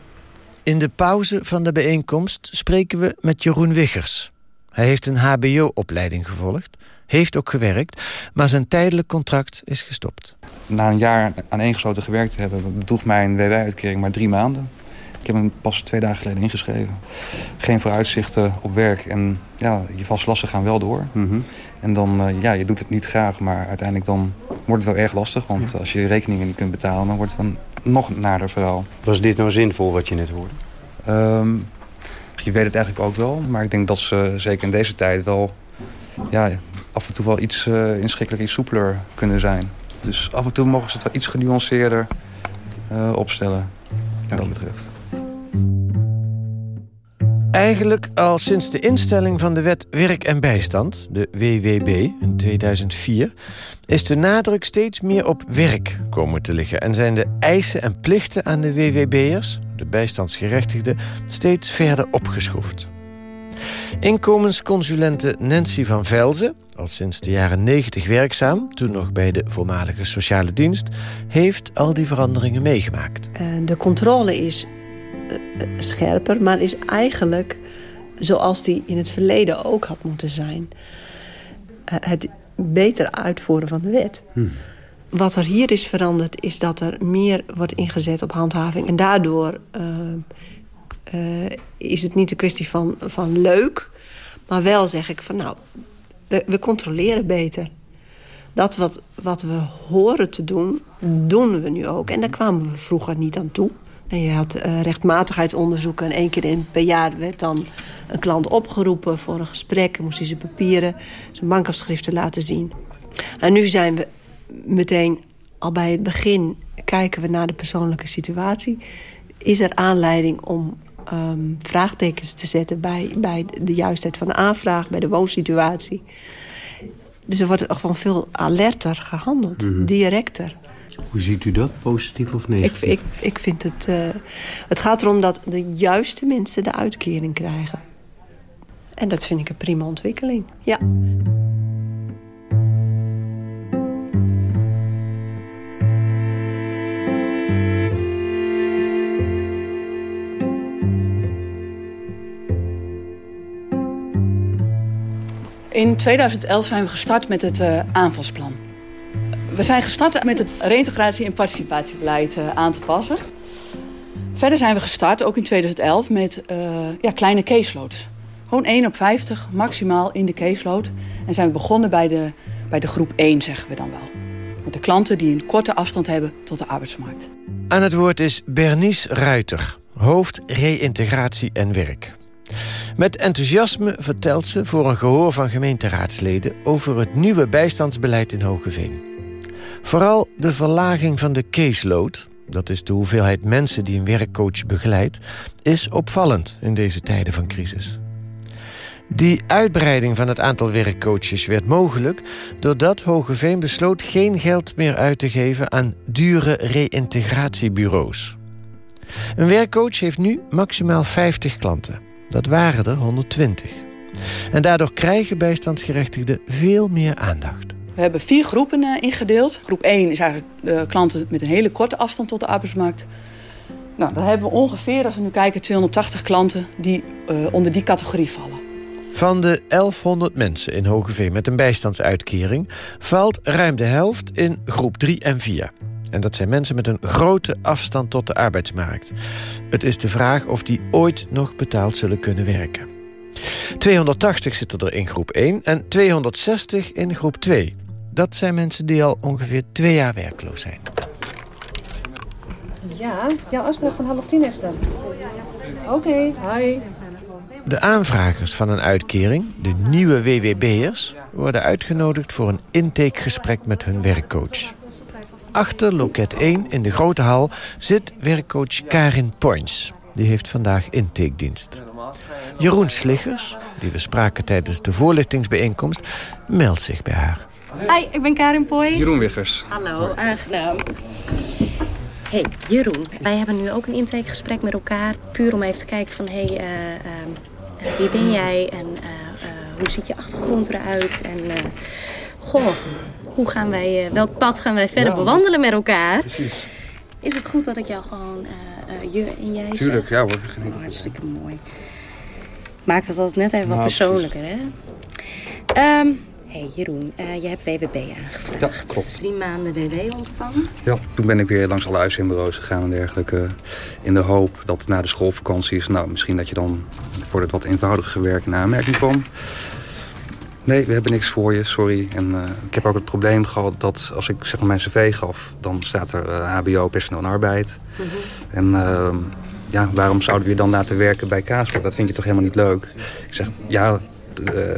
Speaker 18: In de pauze van de bijeenkomst spreken we met Jeroen Wiggers. Hij heeft een hbo-opleiding gevolgd, heeft ook gewerkt... maar zijn tijdelijk contract is gestopt.
Speaker 22: Na een jaar aaneengesloten gewerkt te hebben... bedroeg mijn WW-uitkering maar drie maanden. Ik heb hem pas twee dagen geleden ingeschreven. Geen vooruitzichten op werk. En ja, je vastlasten gaan wel door. Mhm. En dan, uh, ja, je doet het niet graag, maar uiteindelijk dan wordt het wel erg lastig. Want als je rekeningen niet kunt betalen, dan wordt het van nog nader verhaal.
Speaker 19: Was dit nou zinvol wat je net hoorde?
Speaker 22: Um, je weet het eigenlijk ook wel. Maar ik denk dat ze zeker in deze tijd wel... Ja, af en toe wel iets uh, inschikkelijk, iets soepeler kunnen zijn. Dus af en toe mogen ze het wel iets genuanceerder uh, opstellen. Wat dat betreft.
Speaker 18: Eigenlijk al sinds de instelling van de wet Werk en Bijstand, de WWB, in 2004... is de nadruk steeds meer op werk komen te liggen... en zijn de eisen en plichten aan de WWB'ers, de bijstandsgerechtigden... steeds verder opgeschroefd. Inkomensconsulente Nancy van Velzen, al sinds de jaren 90 werkzaam... toen nog bij de voormalige sociale dienst... heeft al die veranderingen meegemaakt.
Speaker 23: Eh, de controle is scherper, maar is eigenlijk zoals die in het verleden ook had moeten zijn. Eh, het beter uitvoeren van de wet. Hmm. Wat er hier is veranderd is dat er meer wordt ingezet op handhaving. En daardoor uh, is het niet een kwestie van, van leuk. Maar wel zeg ik van nou, we, we controleren beter. Dat wat, wat we horen te doen, doen we nu ook. En daar kwamen we vroeger niet aan toe. En je had uh, rechtmatigheidsonderzoeken. En één keer in, per jaar werd dan een klant opgeroepen voor een gesprek. moest hij zijn papieren, zijn bankafschriften laten zien. En nu zijn we meteen al bij het begin... kijken we naar de persoonlijke situatie. Is er aanleiding om um, vraagtekens te zetten... Bij, bij de juistheid van de aanvraag, bij de woonsituatie... Dus er wordt gewoon veel alerter gehandeld, mhm. directer.
Speaker 19: Hoe ziet u dat, positief of negatief?
Speaker 23: Ik, ik, ik vind het... Eh, het gaat erom dat de juiste mensen de uitkering krijgen. En dat vind ik een prima ontwikkeling, ja.
Speaker 24: In 2011 zijn we gestart met het eh, aanvalsplan. We zijn gestart met het reïntegratie- en participatiebeleid uh, aan te passen. Verder zijn we gestart, ook in 2011, met uh, ja, kleine caseloads. Gewoon 1 op 50 maximaal in de caseload. En zijn we begonnen bij de, bij de groep 1, zeggen we dan wel. Met de klanten die een korte afstand hebben tot de arbeidsmarkt.
Speaker 18: Aan het woord is Bernice Ruiter, hoofd reïntegratie en werk. Met enthousiasme vertelt ze voor een gehoor van gemeenteraadsleden... over het nieuwe bijstandsbeleid in Hogeveen. Vooral de verlaging van de caseload... dat is de hoeveelheid mensen die een werkcoach begeleidt... is opvallend in deze tijden van crisis. Die uitbreiding van het aantal werkcoaches werd mogelijk... doordat Hogeveen besloot geen geld meer uit te geven... aan dure reïntegratiebureaus. Een werkcoach heeft nu maximaal 50 klanten. Dat waren er 120. En daardoor krijgen bijstandsgerechtigden veel meer aandacht.
Speaker 24: We hebben vier groepen uh, ingedeeld. Groep 1 is eigenlijk klanten met een hele korte afstand tot de arbeidsmarkt. Nou, dan hebben we ongeveer, als we nu kijken, 280 klanten die uh, onder die categorie vallen.
Speaker 18: Van de 1100 mensen in Hogeveen met een bijstandsuitkering... valt ruim de helft in groep 3 en 4. En dat zijn mensen met een grote afstand tot de arbeidsmarkt. Het is de vraag of die ooit nog betaald zullen kunnen werken. 280 zitten er in groep 1 en 260 in groep 2. Dat zijn mensen die al ongeveer twee jaar werkloos zijn.
Speaker 16: Ja, jouw afspraak van half tien is dan. Oké, okay, hi.
Speaker 18: De aanvragers van een uitkering, de nieuwe WWB'ers... worden uitgenodigd voor een intakegesprek met hun werkcoach. Achter loket 1 in de grote hal zit werkcoach Karin Poins. Die heeft vandaag intakedienst. Jeroen Sliggers, die we spraken tijdens de voorlichtingsbijeenkomst... meldt zich bij haar.
Speaker 25: Hi, ik ben Karin Poins.
Speaker 22: Jeroen Wiggers.
Speaker 25: Hallo, aangenaam. Hey, Jeroen. Wij hebben nu ook een intakegesprek met elkaar. Puur om even te kijken van... Hey, uh, uh, wie ben jij en uh, hoe ziet je achtergrond eruit? En goh, hoe gaan wij, welk pad gaan wij verder ja, bewandelen met elkaar?
Speaker 22: Precies.
Speaker 25: Is het goed dat ik jou gewoon je en jij zeg?
Speaker 22: Tuurlijk, ja hoor.
Speaker 25: Oh, hartstikke mooi. Maakt het altijd net even wat nou, persoonlijker, hè? Um, hey Jeroen, uh, je hebt WWB aangevraagd.
Speaker 22: Ja, klopt.
Speaker 25: Drie maanden WW ontvangen.
Speaker 22: Ja, toen ben ik weer langs alle uitzendbureaus gegaan en dergelijke. In de hoop dat na de schoolvakanties, nou misschien dat je dan voor het wat eenvoudiger werk in aanmerking kwam. Nee, we hebben niks voor je, sorry. En uh, ik heb ook het probleem gehad dat als ik zeg maar, mijn cv gaf... dan staat er uh, hbo, personeel en arbeid. Mm -hmm. En uh, ja, waarom zouden we je dan laten werken bij Kaasblok? Dat vind je toch helemaal niet leuk? Ik zeg, ja,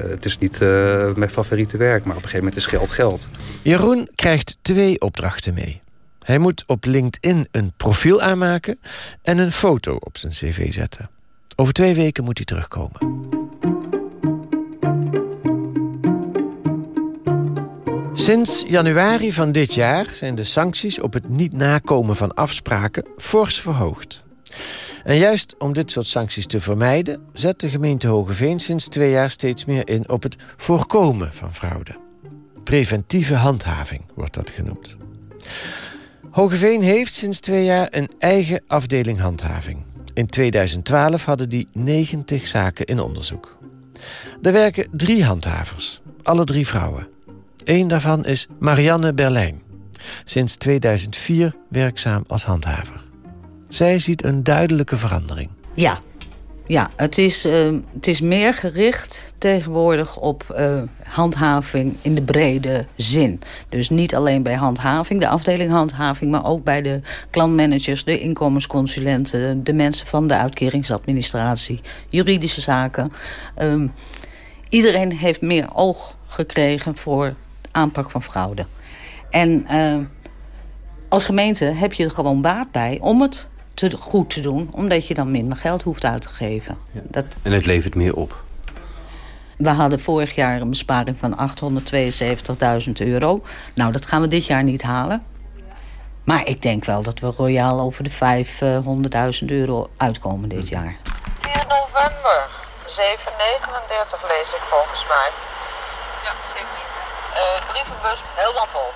Speaker 22: het is niet uh, mijn favoriete werk, maar op een gegeven moment is geld geld.
Speaker 18: Jeroen krijgt twee opdrachten mee. Hij moet op LinkedIn een profiel aanmaken en een foto op zijn cv zetten. Over twee weken moet hij terugkomen. Sinds januari van dit jaar zijn de sancties op het niet nakomen van afspraken fors verhoogd. En juist om dit soort sancties te vermijden... zet de gemeente Hogeveen sinds twee jaar steeds meer in... op het voorkomen van fraude. Preventieve handhaving wordt dat genoemd. Hogeveen heeft sinds twee jaar een eigen afdeling handhaving. In 2012 hadden die 90 zaken in onderzoek. Er werken drie handhavers, alle drie vrouwen. Eén daarvan is Marianne Berlijn. Sinds 2004 werkzaam als handhaver. Zij ziet een duidelijke verandering.
Speaker 26: Ja, ja het, is, uh, het is meer gericht tegenwoordig op uh, handhaving in de brede zin. Dus niet alleen bij handhaving, de afdeling handhaving... maar ook bij de klantmanagers, de inkomensconsulenten... de mensen van de uitkeringsadministratie, juridische zaken. Um, iedereen heeft meer oog gekregen voor aanpak van fraude. En uh, als gemeente heb je er gewoon baat bij om het te goed te doen. Omdat je dan minder geld hoeft uit te geven.
Speaker 19: Ja. Dat... En het levert meer op.
Speaker 26: We hadden vorig jaar een besparing van 872.000 euro. Nou, dat gaan we dit jaar niet halen. Maar ik denk wel dat we royaal over de 500.000 euro uitkomen dit jaar.
Speaker 27: 4 november, 739 lees ik volgens mij. Ja, 7. Uh, brievenbus helemaal vol.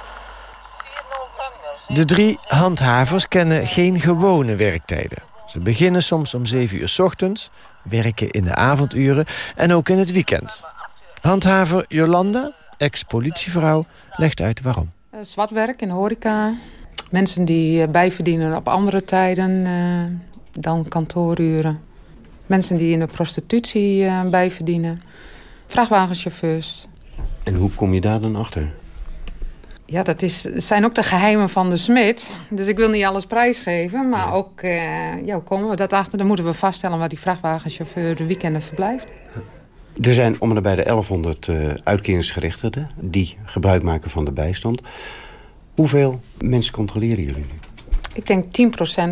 Speaker 18: De drie handhavers kennen geen gewone werktijden. Ze beginnen soms om 7 uur s ochtends, werken in de avonduren en ook in het weekend. Handhaver Jolanda, ex-politievrouw, legt uit waarom.
Speaker 28: Uh, zwart werk in horeca. Mensen die bijverdienen op andere tijden dan kantooruren. Mensen die in de prostitutie bijverdienen. Vrachtwagenchauffeurs.
Speaker 19: En hoe kom je daar dan achter?
Speaker 28: Ja, dat is, zijn ook de geheimen van de smid. Dus ik wil niet alles prijsgeven. Maar ook, uh, ja, hoe komen we dat achter? Dan moeten we vaststellen waar die vrachtwagenchauffeur de weekenden verblijft.
Speaker 19: Er zijn om en bij de 1100 uh, uitkeringsgerechtigden... die gebruik maken van de bijstand. Hoeveel mensen controleren jullie nu?
Speaker 28: Ik denk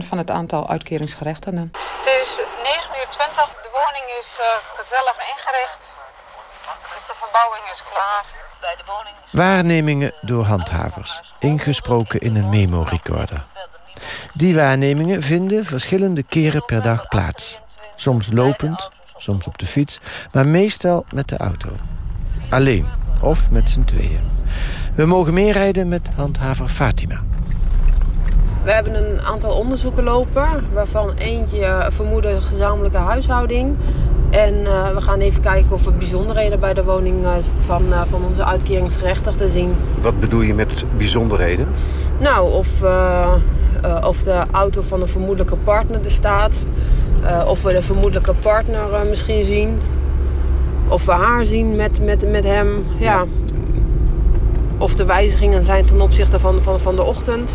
Speaker 28: 10% van het aantal uitkeringsgerechtigden.
Speaker 27: Het is 9 uur 20. De woning is uh, gezellig ingericht. Dus de verbouwing is klaar.
Speaker 18: Waarnemingen door handhavers, ingesproken in een memorecorder. Die waarnemingen vinden verschillende keren per dag plaats. Soms lopend, soms op de fiets, maar meestal met de auto. Alleen of met z'n tweeën. We mogen meerijden met handhaver Fatima.
Speaker 29: We hebben een aantal onderzoeken lopen, waarvan eentje vermoeden gezamenlijke huishouding. En uh, we gaan even kijken of we bijzonderheden bij de woning uh, van, uh, van onze uitkeringsgerechtigden zien.
Speaker 19: Wat bedoel je met bijzonderheden?
Speaker 29: Nou, of, of de auto van een vermoedelijke partner er staat. of we de vermoedelijke partner misschien zien. Of we haar zien met, met, met hem. Ja. Of de wijzigingen zijn ten opzichte van, van, van de ochtend.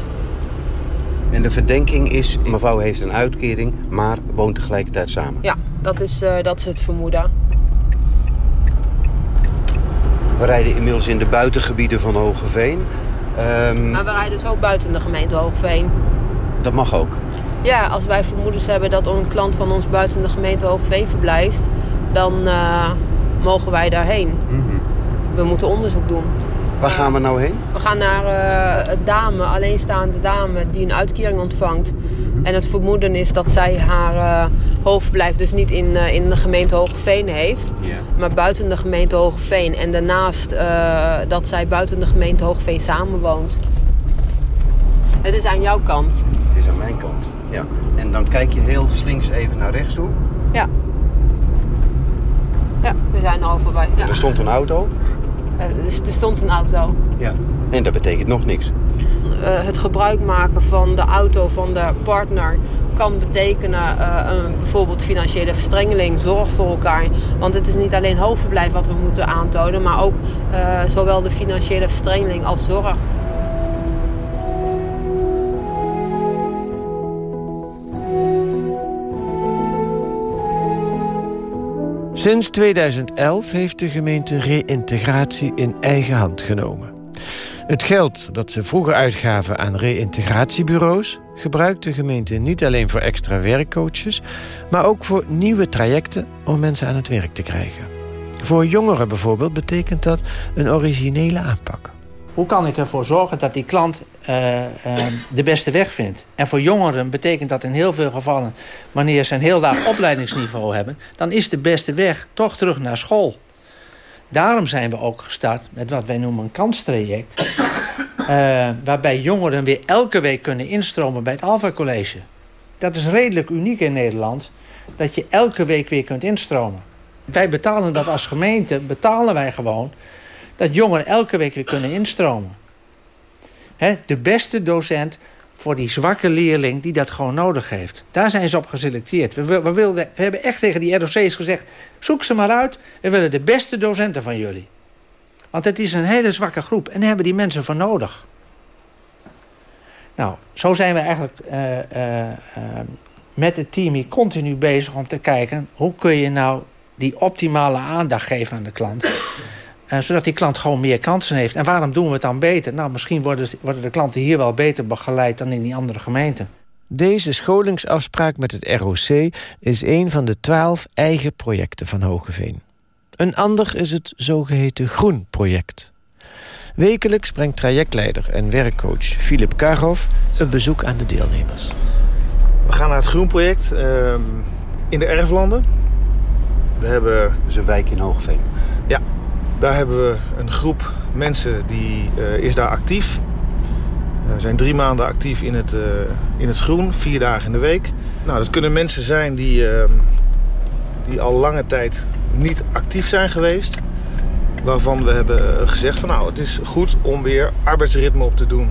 Speaker 19: En de verdenking is, mevrouw heeft een uitkering, maar woont tegelijkertijd samen.
Speaker 29: Ja, dat is, uh, dat is het vermoeden.
Speaker 19: We rijden inmiddels in de buitengebieden van Hogeveen.
Speaker 29: Um... Maar we rijden zo buiten de gemeente Hogeveen.
Speaker 19: Dat mag ook?
Speaker 29: Ja, als wij vermoedens hebben dat een klant van ons buiten de gemeente Hogeveen verblijft... dan uh, mogen wij daarheen. Mm -hmm. We moeten onderzoek doen.
Speaker 19: Waar gaan we nou heen?
Speaker 29: We gaan naar uh, een dame, alleenstaande dame, die een uitkering ontvangt. En het vermoeden is dat zij haar uh, hoofdverblijf dus niet in, uh, in de gemeente Hogeveen heeft. Yeah. Maar buiten de gemeente Hogeveen. En daarnaast dat zij buiten de gemeente Hogeveen samenwoont. Het is aan jouw kant.
Speaker 19: Het is aan mijn kant, ja. En dan kijk je heel slinks even naar rechts toe.
Speaker 29: Ja. Ja, we zijn er al voorbij. Ja.
Speaker 19: Er stond een auto.
Speaker 29: Dus er stond een auto.
Speaker 19: Ja, en dat betekent nog niks.
Speaker 29: Uh, het gebruik maken van de auto van de partner kan betekenen uh, een, bijvoorbeeld financiële verstrengeling, zorg voor elkaar. Want het is niet alleen hoofdverblijf wat we moeten aantonen, maar ook uh, zowel de financiële verstrengeling als zorg.
Speaker 18: Sinds 2011 heeft de gemeente reïntegratie in eigen hand genomen. Het geld dat ze vroeger uitgaven aan reïntegratiebureaus... gebruikt de gemeente niet alleen voor extra werkcoaches... maar ook voor nieuwe trajecten om mensen aan het werk te krijgen. Voor jongeren bijvoorbeeld betekent dat een originele aanpak.
Speaker 20: Hoe kan ik ervoor zorgen dat die klant uh, uh, de beste weg vindt? En voor jongeren betekent dat in heel veel gevallen... wanneer ze een heel laag opleidingsniveau hebben... dan is de beste weg toch terug naar school. Daarom zijn we ook gestart met wat wij noemen een kanstraject... Uh, waarbij jongeren weer elke week kunnen instromen bij het Alpha College. Dat is redelijk uniek in Nederland... dat je elke week weer kunt instromen. Wij betalen dat als gemeente, betalen wij gewoon dat jongeren elke week weer kunnen instromen. De beste docent voor die zwakke leerling die dat gewoon nodig heeft. Daar zijn ze op geselecteerd. We, we, wilden, hebben echt tegen die ROC's gezegd... zoek ze maar uit, we willen de beste docenten van jullie. Want het is een hele zwakke groep en daar hebben die mensen voor nodig. Nou, zo zijn we eigenlijk uh, uh, uh, met het team hier continu bezig om te kijken... hoe kun je nou die optimale aandacht geven aan de klant... Uh, zodat die klant gewoon meer kansen heeft. En waarom doen we het dan beter? Nou, misschien worden, worden de klanten hier wel beter begeleid dan in die andere gemeenten.
Speaker 18: Deze scholingsafspraak met het ROC is een van de twaalf eigen projecten van Hogeveen. Een ander is het zogeheten Groen-project. Wekelijks brengt trajectleider en werkcoach Filip Karhoff een bezoek aan de deelnemers.
Speaker 30: We gaan naar het Groenproject uh, in de Erflanden. We hebben...
Speaker 19: Dus een wijk in Hogeveen.
Speaker 30: Ja, daar hebben we een groep mensen die uh, is daar actief. We zijn drie maanden actief in het, uh, in het groen, vier dagen in de week. Nou, dat kunnen mensen zijn die, uh, die al lange tijd niet actief zijn geweest. waarvan we hebben eh, gezegd van nou, het is goed om weer arbeidsritme op te doen.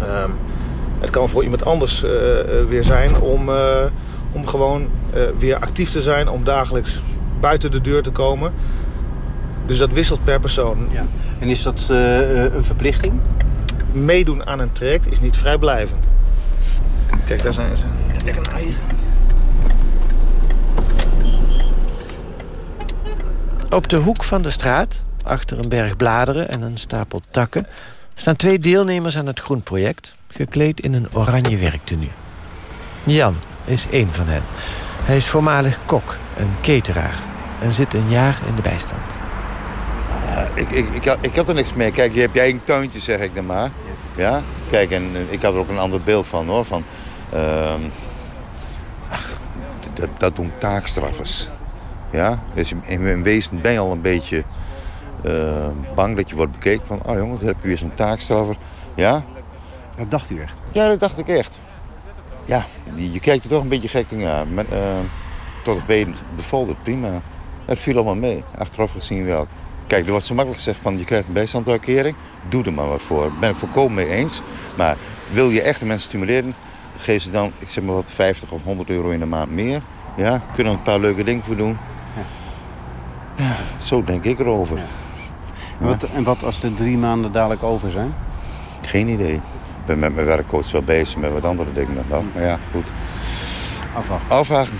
Speaker 30: Ehm, het kan voor iemand anders weer zijn om, om gewoon weer actief te zijn, om dagelijks buiten de deur te komen. Dus dat wisselt per persoon.
Speaker 19: Ja. En is dat een verplichting?
Speaker 30: Meedoen aan een traject is niet vrijblijvend. Kijk, daar zijn ze. Kijk, een eigen.
Speaker 18: Op de hoek van de straat, achter een berg bladeren en een stapel takken... staan twee deelnemers aan het groenproject... gekleed in een oranje werktenu. Jan is één van hen. Hij is voormalig kok en cateraar... en zit een jaar in de bijstand.
Speaker 31: Ja, ik, ik, ik, had, ik had er niks mee. Kijk, je hebt je eigen tuintje, zeg ik dan maar. Ja? Kijk, en ik had er ook een ander beeld van, hoor. Van, uh, ach, dat, dat doen taakstraffers. Ja? Dus in wezen ben je al een beetje uh, bang dat je wordt bekeken van... oh jongen, dan heb je weer zo'n taakstraffer. Ja?
Speaker 19: Dat dacht u echt?
Speaker 31: Ja, dat dacht ik echt. Ja, je kijkt er toch een beetje gek tegen Maar, uh, tot het been bevalt het prima. Het viel allemaal mee, achteraf gezien wel. Kijk, er wordt zo makkelijk gezegd van je krijgt een bijstandsuitkering. Doe er maar wat voor. Daar ben ik volkomen mee eens. Maar wil je echt de mensen stimuleren... geef ze dan, ik zeg maar wat, 50 of 100 euro in de maand meer. Ja, kunnen we een paar leuke dingen voor doen. Ja, zo denk ik erover.
Speaker 19: En, wat, en wat als de drie maanden dadelijk over zijn?
Speaker 31: Geen idee. Ik ben met mijn werkcoach wel bezig met wat andere dingen dan dat. Maar ja, goed.
Speaker 19: Afwachten.
Speaker 31: Afwachten,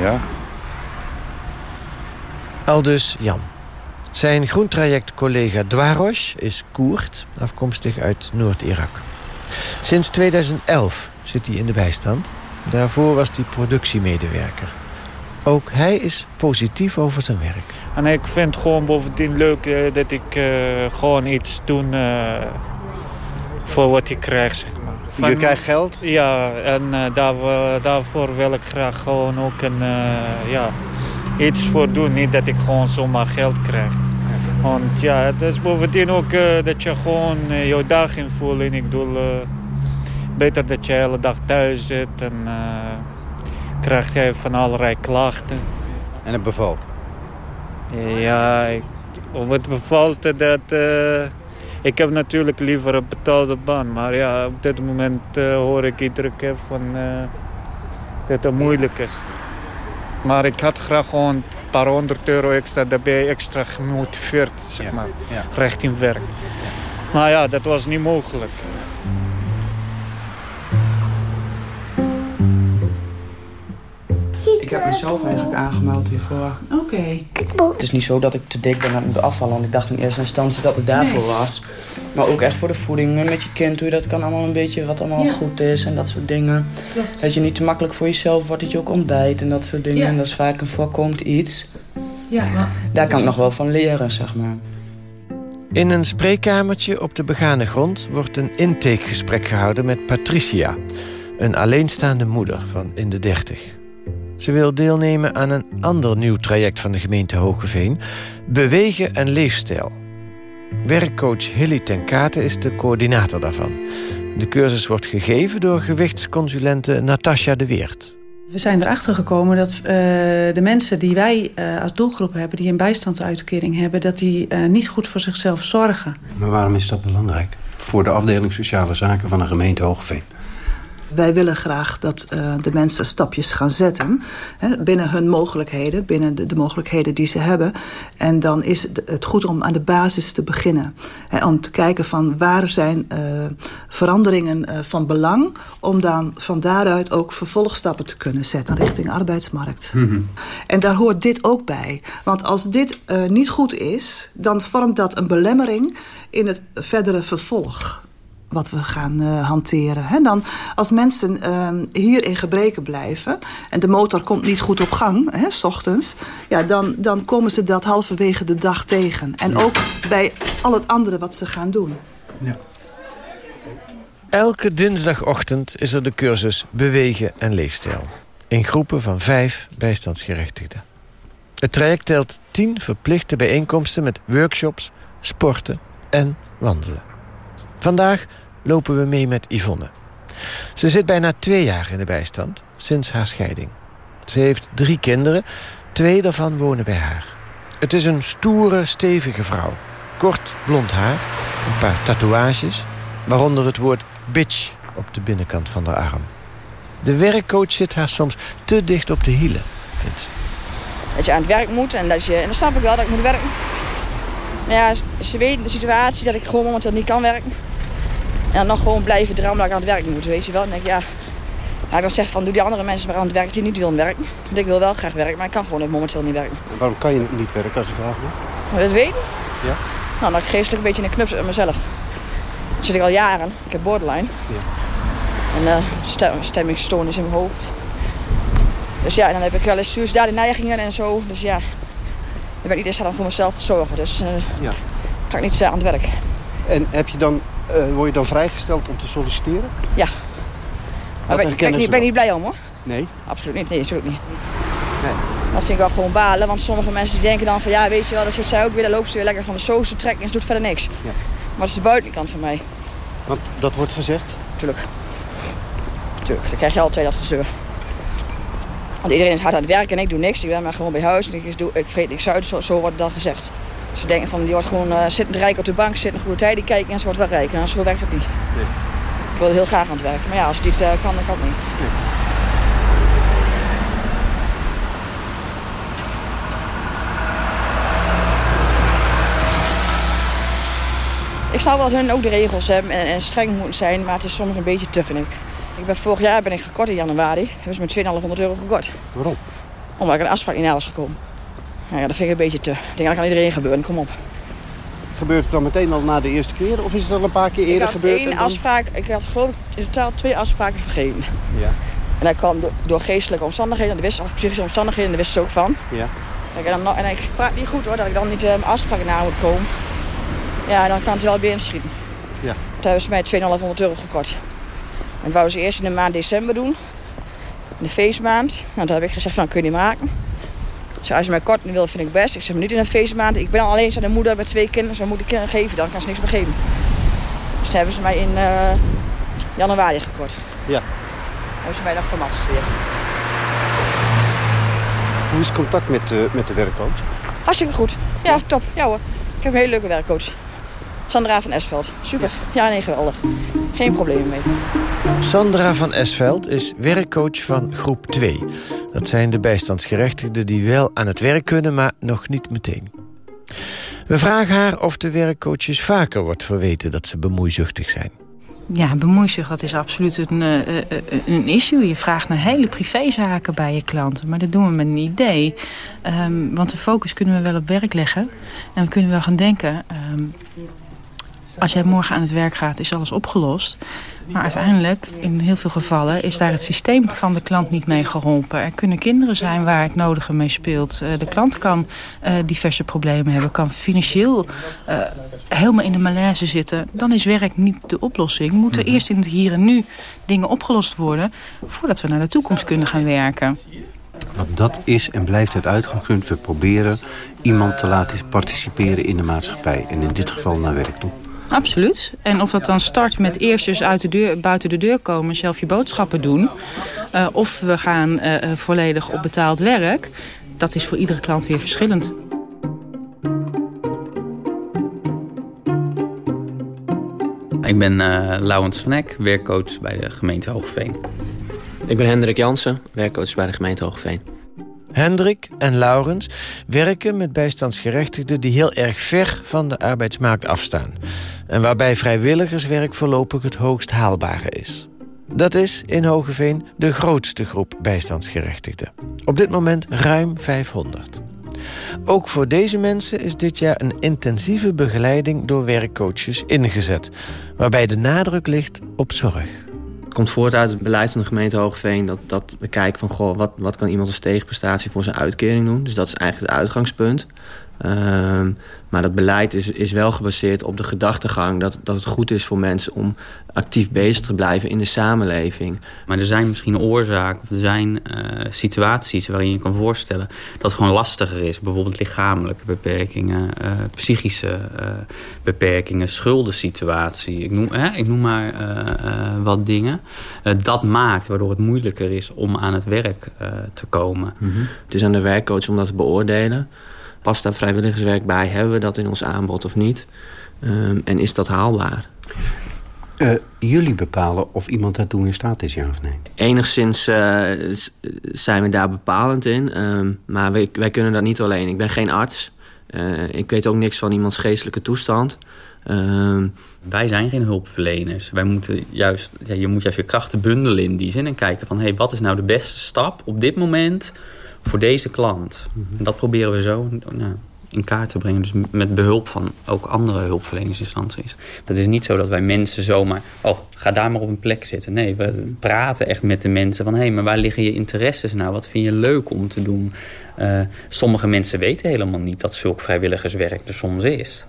Speaker 31: ja.
Speaker 18: Aldus Jan. Zijn groentraject-collega Dwarosh is Koert, afkomstig uit Noord-Irak. Sinds 2011 zit hij in de bijstand. Daarvoor was hij productiemedewerker. Ook hij is positief over zijn werk.
Speaker 32: En ik vind het gewoon bovendien leuk uh, dat ik uh, gewoon iets doe uh, voor wat ik krijg, zeg maar.
Speaker 19: Van, je krijgt geld?
Speaker 32: Ja, en daar, daarvoor wil ik graag gewoon ook een, ja, iets voor doen. Niet dat ik gewoon zomaar geld krijg. Want ja, het is bovendien ook dat je gewoon jouw dag invult. En ik bedoel, beter dat je de hele dag thuis zit en krijg je van allerlei klachten.
Speaker 19: En het bevalt?
Speaker 32: Ja, ik, om het bevalt dat... Ik heb natuurlijk liever een betaalde baan. Maar ja, op dit moment uh, hoor ik iedere keer van, uh, dat het moeilijk is. Maar ik had graag gewoon een paar honderd euro extra. Je extra gemotiveerd, zeg maar. Ja. Richting werk. Maar ja, dat was niet mogelijk.
Speaker 33: Ik heb mezelf eigenlijk aangemeld hiervoor.
Speaker 34: Oké.
Speaker 33: Het is niet zo dat ik te dik ben en moet afvallen. Want ik dacht in eerste instantie dat het daarvoor was. Maar ook echt voor de voeding met je kind. Hoe je dat kan allemaal een beetje wat allemaal goed is en dat soort dingen. Dat je niet te makkelijk voor jezelf wordt. Dat je ook ontbijt en dat soort dingen. En dat is vaak een voorkomend iets.
Speaker 34: Ja, maar...
Speaker 33: Daar kan ik nog wel van leren, zeg maar.
Speaker 18: In een spreekkamertje op de begane grond wordt een intakegesprek gehouden met Patricia. Een alleenstaande moeder van in de dertig. Ze wil deelnemen aan een ander nieuw traject van de gemeente Hogeveen... Bewegen en Leefstijl. Werkcoach Hilly ten Kate is de coördinator daarvan. De cursus wordt gegeven door gewichtsconsulente Natasja de Weert.
Speaker 34: We zijn erachter gekomen dat uh, de mensen die wij uh, als doelgroep hebben... die een bijstandsuitkering hebben... dat die uh, niet goed voor zichzelf zorgen.
Speaker 19: Maar waarom is dat belangrijk? Voor de afdeling Sociale Zaken van de gemeente Hogeveen.
Speaker 35: Wij willen graag dat uh, de mensen stapjes gaan zetten. Hè, binnen hun mogelijkheden, binnen de, de, mogelijkheden die ze hebben. En dan is het goed om aan de basis te beginnen. Hè, om te kijken van waar zijn uh, veranderingen uh, van belang. Om dan van daaruit ook vervolgstappen te kunnen zetten richting arbeidsmarkt. Mm -hmm. En daar hoort dit ook bij. Want als dit niet goed is, dan vormt dat een belemmering in het verdere vervolg wat we gaan uh, hanteren. He, dan, als mensen uh, hier in gebreken blijven... en de motor komt niet goed op gang, hè, s ochtends... Ja, dan, dan komen ze dat halverwege de dag tegen. En ook bij al het andere wat ze gaan doen. Ja.
Speaker 18: Elke dinsdagochtend is er de cursus Bewegen en Leefstijl. In groepen van vijf bijstandsgerechtigden. Het traject telt tien verplichte bijeenkomsten met workshops, sporten en wandelen. Vandaag lopen we mee met Yvonne. Ze zit bijna twee jaar in de bijstand, sinds haar scheiding. Ze heeft drie kinderen, twee daarvan wonen bij haar. Het is een stoere, stevige vrouw. Kort blond haar, een paar tatoeages... waaronder het woord bitch op de binnenkant van de arm. De werkcoach zit haar soms te dicht op de hielen, vindt ze.
Speaker 36: Dat je aan het werk moet en dat je... En dan snap ik wel dat ik moet werken. Maar ja, ze weten de situatie dat ik gewoon momenteel niet kan werken. En dan nog gewoon blijven drammen dat ik aan het werk moet, weet je wel. Dan denk ik, ja... Nou, ik dan zeg van, doe die andere mensen maar aan het werk die niet willen werken. Want ik wil wel graag werken, maar ik kan gewoon momenteel niet werken.
Speaker 19: En waarom kan je niet werken als je vraagt?
Speaker 36: Maar dat weet ik.
Speaker 19: Ja?
Speaker 36: Nou, dan geestelijk een beetje een knups aan mezelf. Dat zit ik al jaren. Ik heb borderline.
Speaker 19: Ja.
Speaker 36: En uh, stem, stemmingstoornis in mijn hoofd. Dus ja, en dan heb ik wel eens suïcidale neigingen en zo. Dus ja, dan ben ik niet eens aan voor mezelf te zorgen. Dus uh,
Speaker 19: ja.
Speaker 36: ga ik niet uh, aan het werk.
Speaker 19: En heb je dan, word je dan vrijgesteld om te solliciteren?
Speaker 36: Ja. Maar ben, ben, ik niet, ben ik niet blij om hoor.
Speaker 19: Nee?
Speaker 36: Absoluut niet, nee, natuurlijk niet.
Speaker 19: Nee.
Speaker 36: Dat vind ik wel gewoon balen, want sommige mensen die denken dan van ja, weet je wel, dan zit zij ook weer, dan loopt ze weer lekker van de soos te trekken en ze doet verder niks.
Speaker 19: Ja.
Speaker 36: Maar dat is de buitenkant van mij.
Speaker 19: Want dat wordt gezegd?
Speaker 36: Tuurlijk. Tuurlijk, dan krijg je altijd dat gezeur. Want iedereen is hard aan het werken en ik doe niks. Ik ben maar gewoon bij huis en ik, doe, ik vreet niks uit. Zo, zo wordt dan gezegd. Ze denken van, die wordt gewoon uh, zittend rijk op de bank, zit een goede tijd, die kijken en ze wordt wel rijk. Nou, zo werkt het niet.
Speaker 19: Nee.
Speaker 36: Ik wil heel graag aan het werken. Maar ja, als het niet uh, kan, dan kan het niet.
Speaker 19: Nee.
Speaker 36: Ik snap wel dat hun ook de regels hebben en, en, streng moeten zijn, maar het is soms een beetje te, vind ik. ik ben, vorig jaar ben ik gekort in januari. Hebben ze me 2,500 euro gekort.
Speaker 19: Waarom?
Speaker 36: Omdat ik een afspraak niet na was gekomen. Nou ja, dat vind ik een beetje te. Ik denk dat kan iedereen gebeuren, kom op.
Speaker 19: Gebeurt het dan meteen al na de eerste keer of is het al een paar keer eerder gebeurd?
Speaker 36: Ik had één afspraak, ik had geloof ik in totaal twee afspraken vergeten.
Speaker 19: Ja.
Speaker 36: En dat kwam door, door geestelijke omstandigheden, de wist, of psychische omstandigheden, daar wist ze ook van.
Speaker 19: Ja.
Speaker 36: En, dan, en ik praat niet goed hoor, dat ik dan niet uh, mijn afspraken na moet komen. Ja, dan kan het wel weer inschieten.
Speaker 19: Ja.
Speaker 36: Toen hebben ze mij 2,500 euro gekort. En dat wouden ze eerst in de maand december doen. In de feestmaand. Nou, toen heb ik gezegd van, kun je niet maken. Dus als je mij kort wil, vind ik best. Ik zeg maar niet in een feestmaand. Ik ben al alleen zijn moeder met twee kinderen. Ze moet ik kinderen geven, dan kan ze niks meer geven. Dus toen hebben ze mij in uh, januari gekort.
Speaker 19: Ja.
Speaker 36: Dan hebben ze mij vermatst weer.
Speaker 19: Hoe is het contact met, uh, met de werkcoach?
Speaker 36: Hartstikke goed. Ja, top. Ja hoor. Ik heb een hele leuke werkcoach. Sandra van Esveld. Super. Ja, nee, geweldig. Geen problemen mee.
Speaker 18: Sandra van Esveld is werkcoach van groep 2. Dat zijn de bijstandsgerechtigden die wel aan het werk kunnen, maar nog niet meteen. We vragen haar of de werkcoaches vaker wordt verweten dat ze bemoeizuchtig zijn.
Speaker 34: Ja, bemoeizucht, dat is absoluut een, uh, een issue. Je vraagt naar hele privézaken bij je klanten. Maar dat doen we met een idee. Um, want de focus kunnen we wel op werk leggen. En we kunnen wel gaan denken... Um, als jij morgen aan het werk gaat, is alles opgelost. Maar uiteindelijk, in heel veel gevallen, is daar het systeem van de klant niet mee geholpen. Er kunnen kinderen zijn waar het nodige mee speelt. De klant kan uh, diverse problemen hebben, kan financieel uh, helemaal in de malaise zitten. Dan is werk niet de oplossing. Moeten eerst in het hier en nu dingen opgelost worden... voordat we naar de toekomst kunnen gaan werken.
Speaker 19: Want dat is en blijft het uitgangspunt. We proberen iemand te laten participeren in de maatschappij. En in dit geval naar werk toe.
Speaker 34: Absoluut. En of dat dan start met eerst dus uit de deur, buiten de deur komen... zelf je boodschappen doen. Uh, of we gaan uh, volledig op betaald werk. Dat is voor iedere klant weer verschillend.
Speaker 37: Ik ben uh, Laurens van Eck, werkcoach bij de gemeente Hoogveen.
Speaker 38: Ik ben Hendrik Jansen, werkcoach bij de gemeente Hoogveen.
Speaker 18: Hendrik en Laurens werken met bijstandsgerechtigden... die heel erg ver van de arbeidsmarkt afstaan. En waarbij vrijwilligerswerk voorlopig het hoogst haalbare is. Dat is in Hogeveen de grootste groep bijstandsgerechtigden. Op dit moment ruim 500. Ook voor deze mensen is dit jaar een intensieve begeleiding door werkcoaches ingezet... waarbij de nadruk ligt op zorg.
Speaker 38: Het komt voort uit het beleid van de gemeente Hoogveen... dat, dat we kijken van goh, wat, wat kan iemand als tegenprestatie voor zijn uitkering doen. Dus dat is eigenlijk het uitgangspunt. Um, maar dat beleid is, is wel gebaseerd op de gedachtegang... Dat, dat het goed is voor mensen om actief bezig te blijven in de samenleving.
Speaker 37: Maar er zijn misschien oorzaken of er zijn uh, situaties waarin je kan voorstellen... dat het gewoon lastiger is. Bijvoorbeeld lichamelijke beperkingen, uh, psychische uh, beperkingen, schuldensituatie. Ik noem, hè, ik noem maar wat dingen. dat maakt waardoor het moeilijker is om aan het werk te komen.
Speaker 38: Mm -hmm. Het is aan de werkcoach om dat te beoordelen... Past daar vrijwilligerswerk bij? Hebben we dat in ons aanbod of niet? Ehm, en is dat haalbaar?
Speaker 19: Uh, jullie bepalen of iemand daartoe in staat is, ja of nee?
Speaker 38: Enigszins uh, zijn we daar bepalend in. Um, maar wij, wij, kunnen dat niet alleen. Ik ben geen arts. Uh, ik weet ook niks van iemands geestelijke toestand.
Speaker 37: Uh, wij zijn geen hulpverleners. Wij moeten juist, ja, je moet juist je krachten bundelen in die zin. En kijken van, hey, wat is nou de beste stap op dit moment voor deze klant? -hmm. En dat proberen we zo nou, in kaart te brengen. Dus met behulp van ook andere hulpverleningsinstanties. Dat is niet zo dat wij mensen zomaar... oh, ga daar maar op een plek zitten. Nee, we praten echt met de mensen van... hé, hey, maar waar liggen je interesses nou? Wat vind je leuk om te doen? Uh, sommige mensen weten helemaal niet dat zulk vrijwilligerswerk er soms is.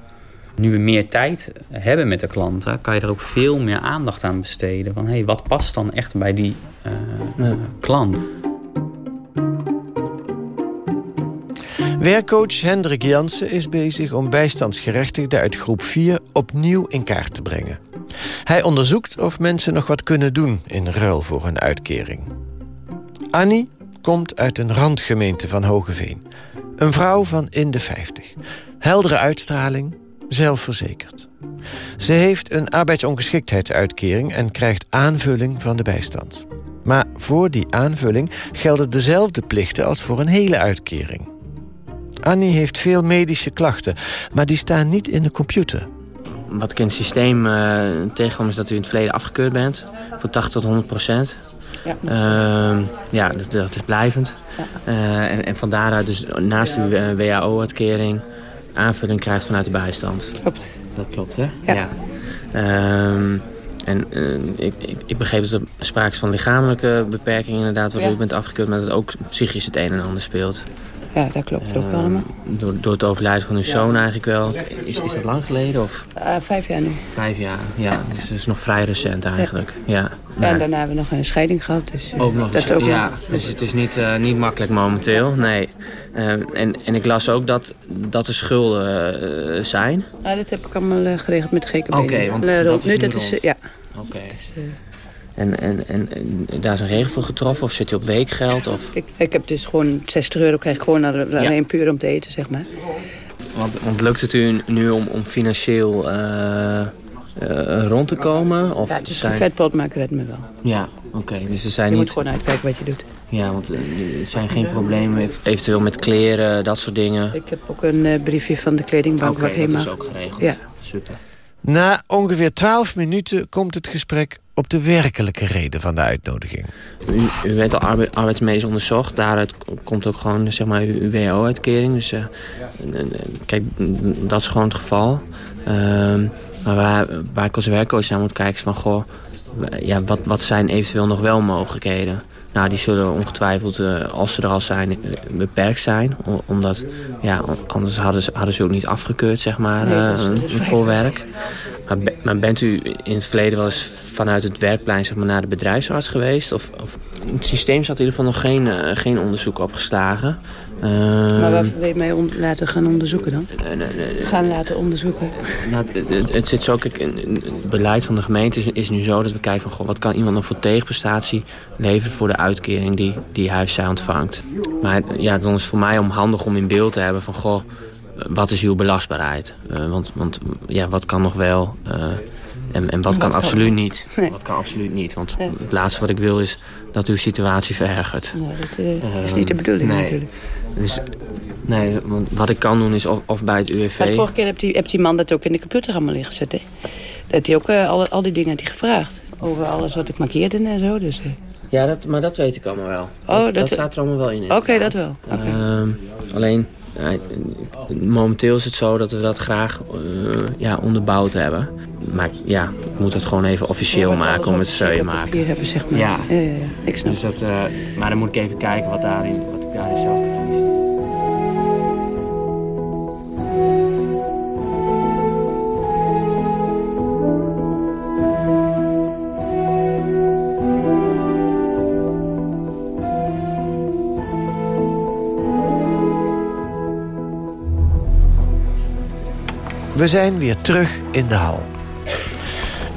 Speaker 37: Nu we meer tijd hebben met de klanten... kan je er ook veel meer aandacht aan besteden. Van, hé, hey, wat past dan echt bij die uh, ja. klant?
Speaker 18: Werkcoach Hendrik Jansen is bezig om bijstandsgerechtigden uit groep 4 opnieuw in kaart te brengen. Hij onderzoekt of mensen nog wat kunnen doen in ruil voor hun uitkering. Annie komt uit een randgemeente van Hogeveen. Een vrouw van in de 50. Heldere uitstraling, zelfverzekerd. Ze heeft een arbeidsongeschiktheidsuitkering en krijgt aanvulling van de bijstand. Maar voor die aanvulling gelden dezelfde plichten als voor een hele uitkering. Annie heeft veel medische klachten, maar die staan niet in de computer.
Speaker 38: Wat ik in het systeem uh, tegenkom is dat u in het verleden afgekeurd bent. Voor 80 tot 100 procent. Ja, uh, ja dat, dat, is blijvend. Ja. Uh, en, en van daaruit dus naast uw uh, WHO-uitkering aanvulling krijgt vanuit de bijstand.
Speaker 26: Klopt.
Speaker 38: Dat klopt, hè? Ja. ja. Uh, en ik, ik, ik, begreep dat er sprake is van lichamelijke beperkingen inderdaad... waardoor ja. u bent afgekeurd, maar dat ook psychisch het een en ander speelt.
Speaker 26: Ja, dat klopt ook allemaal.
Speaker 38: Door, door het overlijden van uw zoon eigenlijk wel. Is, is dat lang geleden? Of?
Speaker 26: Uh, vijf jaar nu.
Speaker 38: Vijf jaar, ja. Dus het is nog vrij recent eigenlijk. Ja, ja.
Speaker 26: en daarna hebben we nog een scheiding gehad. Dus,
Speaker 38: ook nog dat ook ja, nog. dus het is niet, niet makkelijk momenteel, nee. en, en ik las ook dat, dat er schulden zijn.
Speaker 26: Ja, dat heb ik allemaal geregeld met de GKB.
Speaker 38: Oké, okay, want
Speaker 26: dat
Speaker 38: is
Speaker 26: nu, dat is, ja.
Speaker 38: Oké. Okay. En, en, en, en, daar is een regel voor getroffen? Of zit je op weekgeld? Of?
Speaker 26: Ik, ik heb dus gewoon 60 euro krijg ik gewoon alleen ja. puur om te eten, zeg maar.
Speaker 38: Want, want lukt het u nu om, om financieel uh, uh, rond te komen? Of
Speaker 26: ja, het is zijn... een vetpot, maar ik red me wel.
Speaker 38: Ja, oké. Okay. Dus er zijn
Speaker 26: je
Speaker 38: niet...
Speaker 26: moet gewoon uitkijken wat je doet.
Speaker 38: Ja, want er zijn geen problemen eventueel met kleren, dat soort dingen?
Speaker 26: Ik heb ook een uh, briefje van de kledingbank
Speaker 38: okay,
Speaker 26: ik
Speaker 38: dat is ook geregeld.
Speaker 26: Ja.
Speaker 38: Super.
Speaker 18: Na ongeveer 12 minuten komt het gesprek op de werkelijke reden van de uitnodiging.
Speaker 38: U, u bent al arbeid, arbeidsmedisch onderzocht. Daaruit komt ook gewoon zeg maar, uw WO-uitkering. Dus uh, kijk, dat is gewoon het geval. Uh, maar waar, waar ik als werkcoach naar moet kijken is van... Goh, ja, wat, wat zijn eventueel nog wel mogelijkheden? Nou, die zullen ongetwijfeld, uh, als ze er al zijn, beperkt zijn. Omdat, ja, anders hadden ze, hadden ze ook niet afgekeurd, zeg maar, uh, voor werk. Maar, maar, bent u in het verleden wel eens vanuit het werkplein zeg maar, naar de bedrijfsarts geweest? Of, of het systeem zat in ieder geval nog geen, geen onderzoek opgeslagen.
Speaker 26: Uh, maar waar wil je mee om, laten gaan onderzoeken dan?
Speaker 38: Nee, nee, nee,
Speaker 26: gaan laten onderzoeken?
Speaker 38: Nou, het, het zit zo, kijk, het beleid van de gemeente is, is, nu zo dat we kijken van... Goh, wat kan iemand nog voor tegenprestatie leveren voor de uitkering die, die huis zij ontvangt. Maar ja, dan is het voor mij onhandig om in beeld te hebben van... Goh, wat is uw belastbaarheid? Uh, want, want ja, wat kan nog wel uh, en, en wat, wat kan, kan absoluut niet? Nee. Wat kan absoluut niet? Want ja. het laatste wat ik wil is dat uw situatie verergert.
Speaker 26: Dat uh, is niet de bedoeling
Speaker 38: nee.
Speaker 26: natuurlijk.
Speaker 38: Dus, nee, want wat ik kan doen is of, of bij het UWV...
Speaker 26: Maar vorige keer heeft die, die man dat ook in de computer allemaal liggen zetten. Dat hij ook al, al die dingen had hij gevraagd. Over alles wat ik markeerde en zo. Dus,
Speaker 38: ja, dat, maar dat weet ik allemaal wel.
Speaker 26: Oh, dat,
Speaker 38: dat staat er allemaal wel in.
Speaker 26: Oké, okay, dat wel. Okay.
Speaker 38: Uh, alleen, ja, momenteel is het zo dat we dat graag uh, ja, onderbouwd hebben. Maar ja, ik moet het gewoon even officieel ja, maken om het zo te maken.
Speaker 26: Hier hebben, zeg maar.
Speaker 38: Ja,
Speaker 26: ja, ja, ja. ik snap
Speaker 38: dus dat, uh, Maar dan moet ik even kijken wat, daarin, wat ik daarin zou
Speaker 18: We zijn weer terug in de hal.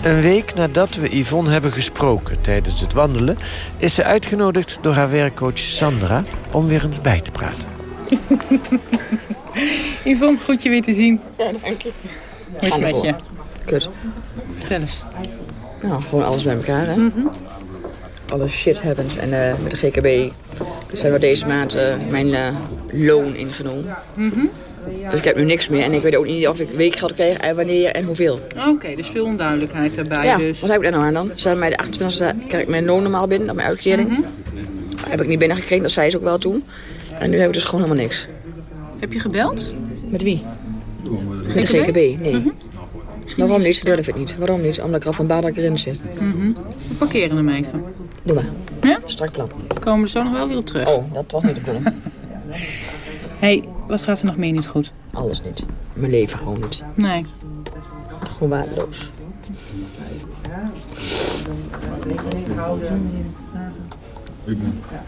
Speaker 18: Een week nadat we Yvonne hebben gesproken tijdens het wandelen... is ze uitgenodigd door haar werkcoach Sandra om weer eens bij te praten. *laughs*
Speaker 34: Yvonne, goed je weer te zien.
Speaker 36: Ja, dank je.
Speaker 34: Hoe is het met je?
Speaker 36: Kut.
Speaker 34: Vertel eens.
Speaker 36: Nou, gewoon alles bij elkaar, hè. Alle shit happens. En eh, met de GKB zijn we deze maand eh, mijn eh, loon ingenomen.
Speaker 34: Mhm.
Speaker 36: Dus ik heb nu niks meer. En ik weet ook niet of ik weekgeld krijg en wanneer en hoeveel.
Speaker 34: Oké, dus veel onduidelijkheid daarbij.
Speaker 36: ja,
Speaker 34: dus.
Speaker 36: wat heb ik daar nou aan dan? Hebben mij de 28e krijg ik mijn loon normaal binnen, dan mijn uitkering.
Speaker 34: Mhm.
Speaker 36: Heb ik niet binnengekregen, dat zei ze ook wel toen. En nu heb ik dus gewoon helemaal niks.
Speaker 34: Heb je gebeld?
Speaker 36: Met wie? Met de GKB, nee.
Speaker 34: Mhm.
Speaker 36: Waarom niet? Durf ik niet. Waarom niet? Omdat ik er al van baal dat ik erin zit.
Speaker 34: Mhm. We parkeren hem even.
Speaker 36: Doe maar.
Speaker 34: Ja?
Speaker 36: Strak plan.
Speaker 34: Komen we er zo nog wel weer op terug.
Speaker 36: Oh, dat was niet de bedoeling. *laughs* *laughs*
Speaker 34: hey, wat gaat er nog meer niet goed?
Speaker 36: Alles niet. Mijn leven gewoon niet.
Speaker 34: Nee.
Speaker 36: Gewoon waardeloos.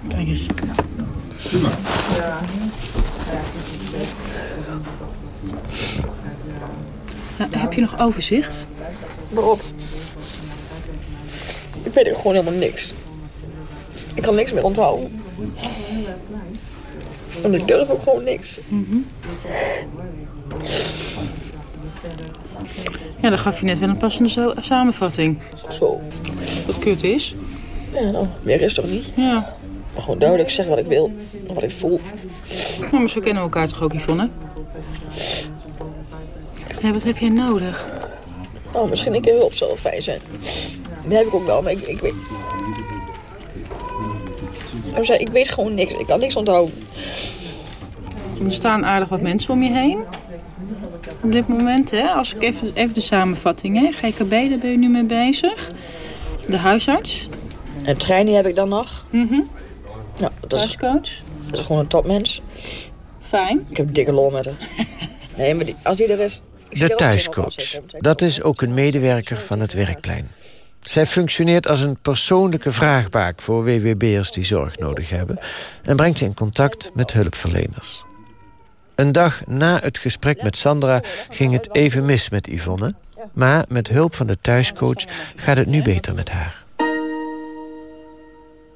Speaker 34: Kijk eens. Ja, heb je nog overzicht?
Speaker 36: Waarop? Ik weet ook gewoon helemaal niks. Ik kan niks meer onthouden. En ik durf ook gewoon niks.
Speaker 34: Ja, dan gaf je net wel een passende zo- samenvatting.
Speaker 36: Zo.
Speaker 34: Wat kut is.
Speaker 36: Ja, nou, meer is toch niet?
Speaker 34: Ja.
Speaker 36: Maar gewoon duidelijk zeggen wat ik wil. En wat ik voel.
Speaker 34: Nou, maar zo kennen we elkaar toch ook, Yvonne? Hé, wat heb jij nodig?
Speaker 36: Nou, misschien een keer hulp zou fijn zijn. Die heb ik ook wel, maar ik, ik weet... Ik weet gewoon niks. Ik kan niks onthouden.
Speaker 34: Er staan aardig wat mensen om je heen. Op dit moment, hè, als ik even, even de samenvatting, hè. GKB, daar ben je nu mee bezig. De huisarts.
Speaker 36: En Trein heb ik dan nog.
Speaker 34: Mhm.
Speaker 36: Ja, dat is,
Speaker 34: Thuiscoach.
Speaker 36: dat is gewoon een topmens.
Speaker 34: Fijn.
Speaker 36: Ik heb een dikke lol met haar. *laughs* Nee, maar die, als die er is...
Speaker 18: De thuiscoach. Dat is ook een medewerker van het werkplein. Zij functioneert als een persoonlijke vraagbaak voor WWB'ers die zorg nodig hebben... en brengt ze in contact met hulpverleners. Een dag na het gesprek met Sandra ging het even mis met Yvonne... maar met hulp van de thuiscoach gaat het nu beter met haar.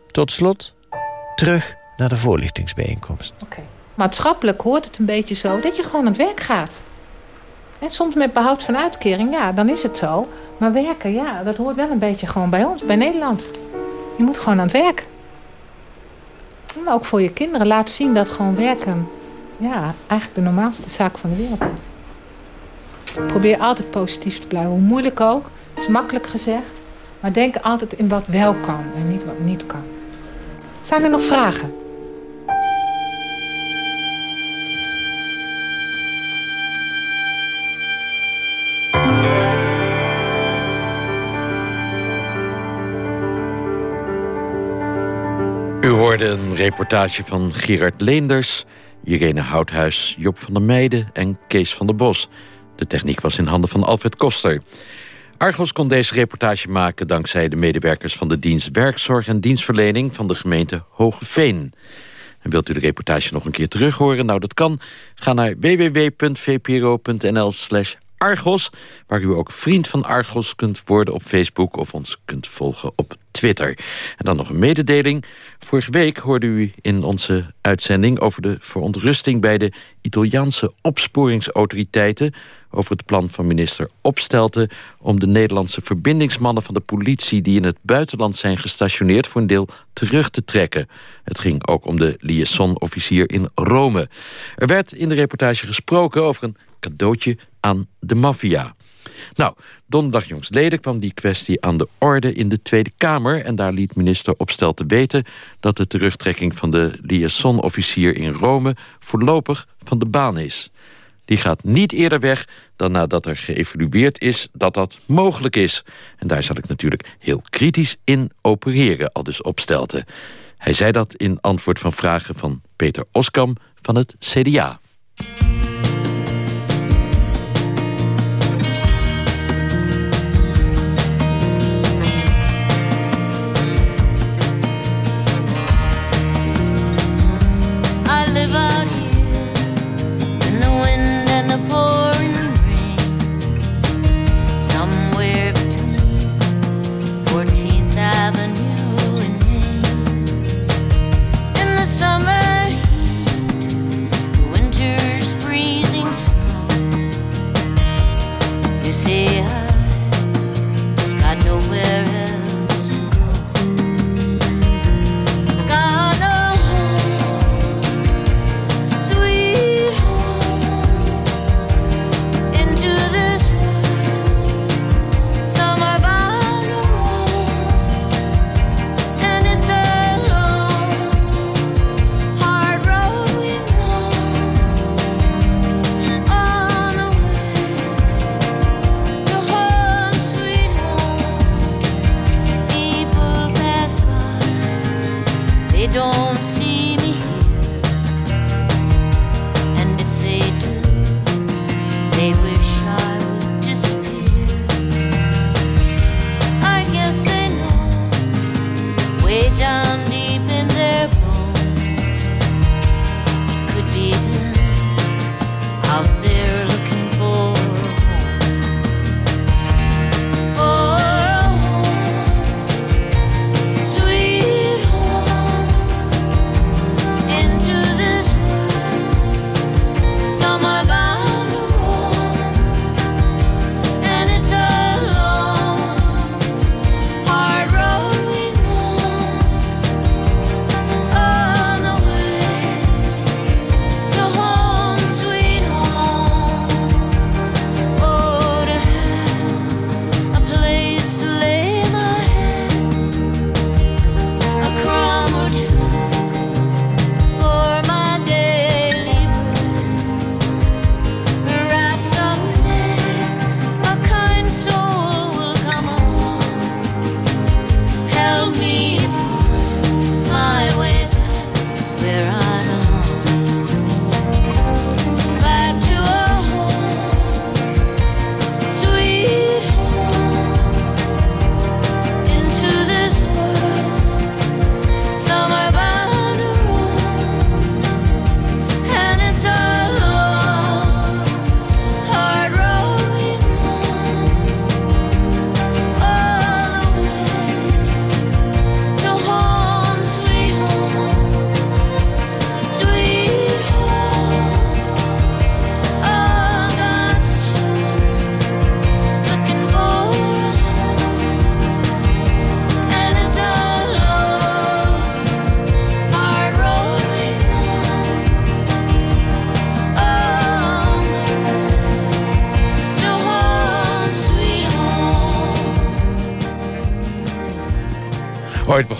Speaker 18: Tot slot, terug naar de voorlichtingsbijeenkomst.
Speaker 21: Maatschappelijk hoort het een beetje zo dat je gewoon aan het werk gaat. Hè, soms met behoud van uitkering, ja, dan is het zo. Maar werken, ja, dat hoort wel een beetje gewoon bij ons, bij Nederland. Je moet gewoon aan het werk. Maar ook voor je kinderen, laat zien dat gewoon werken... ja, eigenlijk de normaalste zaak van de wereld is. Probeer altijd positief te blijven, hoe moeilijk ook. Het is makkelijk gezegd. Maar denk altijd in wat wel kan en niet wat niet kan. Zijn er nog vragen?
Speaker 11: U hoorde een reportage van Gerard Leenders, Irene Houthuis, Job van der Meijden en Kees van der Bos. De techniek was in handen van Alfred Koster. Argos kon deze reportage maken dankzij de medewerkers van de dienst Werkzorg en Dienstverlening van de gemeente Hogeveen. En wilt u de reportage nog een keer terug horen? Nou, dat kan. Ga naar www.vpro.nl slash Argos, waar u ook vriend van Argos kunt worden op Facebook... of ons kunt volgen op Twitter. En dan nog een mededeling. Vorige week hoorde u in onze uitzending over de verontrusting... bij de Italiaanse opsporingsautoriteiten... over het plan van minister Opstelten... om de Nederlandse verbindingsmannen van de politie... die in het buitenland zijn gestationeerd voor een deel terug te trekken. Het ging ook om de liaison-officier in Rome. Er werd in de reportage gesproken over een cadeautje aan de maffia. Nou, donderdag jongstleden kwam die kwestie aan de orde in de Tweede Kamer... en daar liet minister Opstelten weten... dat de terugtrekking van de liaison-officier in Rome... voorlopig van de baan is. Die gaat niet eerder weg dan nadat er geëvalueerd is dat dat mogelijk is. En daar zal ik natuurlijk heel kritisch in opereren, al dus Opstelten. Hij zei dat in antwoord van vragen van Peter Oskam van het CDA.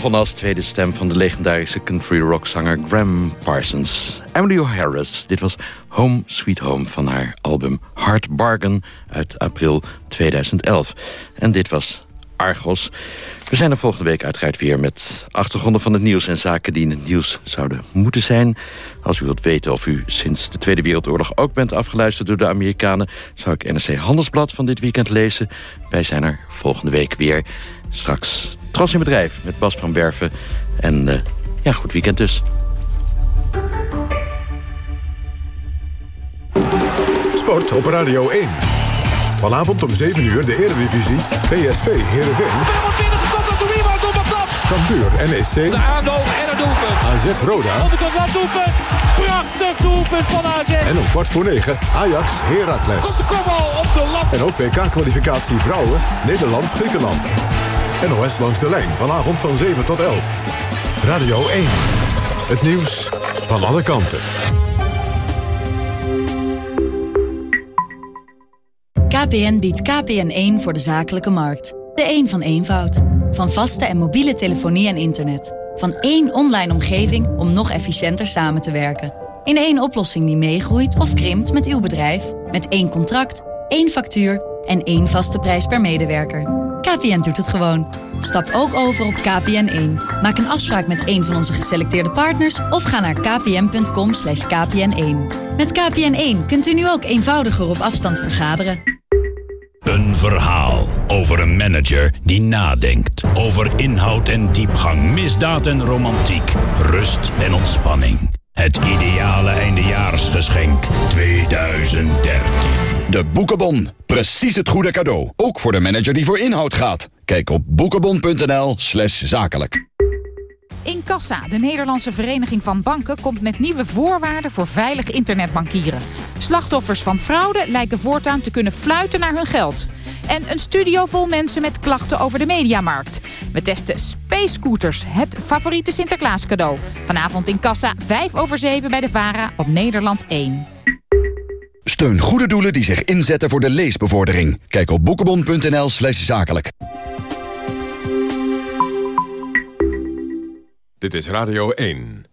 Speaker 11: Ooit begon als tweede stem van de legendarische country rockzanger Graham Parsons. Emily O'Harris, dit was Home Sweet Home van haar album Hard Bargain uit april 2011. En dit was Argos. We zijn er volgende week uiteraard weer met achtergronden van het nieuws... en zaken die in het nieuws zouden moeten zijn. Als u wilt weten of u sinds de Tweede Wereldoorlog ook bent afgeluisterd door de Amerikanen... zou ik NRC Handelsblad van dit weekend lezen. Wij zijn er volgende week weer. Straks Tros in Bedrijf met Bas van Werven. En uh, ja, goed weekend dus.
Speaker 10: Sport op Radio 1. Vanavond om 7 uur de Eredivisie. PSV Heerenveen.
Speaker 39: Er wordt door Matas.
Speaker 10: Cambuur NEC.
Speaker 39: De aanloop en het doelpunt.
Speaker 10: AZ Roda.
Speaker 39: Overkant dat doelpunt. Prachtig doelpunt van AZ.
Speaker 10: En om kwart voor 9 Ajax Heracles.
Speaker 39: Komt de kopbal op de lat.
Speaker 10: En ook WK-kwalificatie vrouwen Nederland-Griekenland. NOS langs de lijn vanavond van 7 tot 11. Radio 1. Het nieuws van alle kanten.
Speaker 40: KPN biedt KPN1 voor de zakelijke markt. De een van eenvoud. Van vaste en mobiele telefonie en internet. Van één online omgeving om nog efficiënter samen te werken. In één oplossing die meegroeit of krimpt met uw bedrijf. Met één contract, één factuur en één vaste prijs per medewerker. KPN doet het gewoon. Stap ook over op KPN1. Maak een afspraak met een van onze geselecteerde partners... of ga naar kpn.com kpn1. Met KPN1 kunt u nu ook eenvoudiger op afstand vergaderen.
Speaker 41: Een verhaal over een manager die nadenkt. Over inhoud en diepgang, misdaad en romantiek, rust en ontspanning. Het ideale eindejaarsgeschenk 2013.
Speaker 42: De Boekenbon. Precies het goede cadeau. Ook voor de manager die voor inhoud gaat. Kijk op boekenbon.nl slash zakelijk.
Speaker 43: Incassa, de Nederlandse Vereniging van Banken, komt met nieuwe voorwaarden voor veilig internetbankieren. Slachtoffers van fraude lijken voortaan te kunnen fluiten naar hun geld. En een studio vol mensen met klachten over de mediamarkt. We testen Space Scooters, het favoriete Sinterklaas cadeau. Vanavond in Kassa, 5 over 7 bij de VARA op Nederland 1.
Speaker 42: Steun goede doelen die zich inzetten voor de leesbevordering. Kijk op boekenbon.nl slash zakelijk.
Speaker 10: Dit is Radio 1.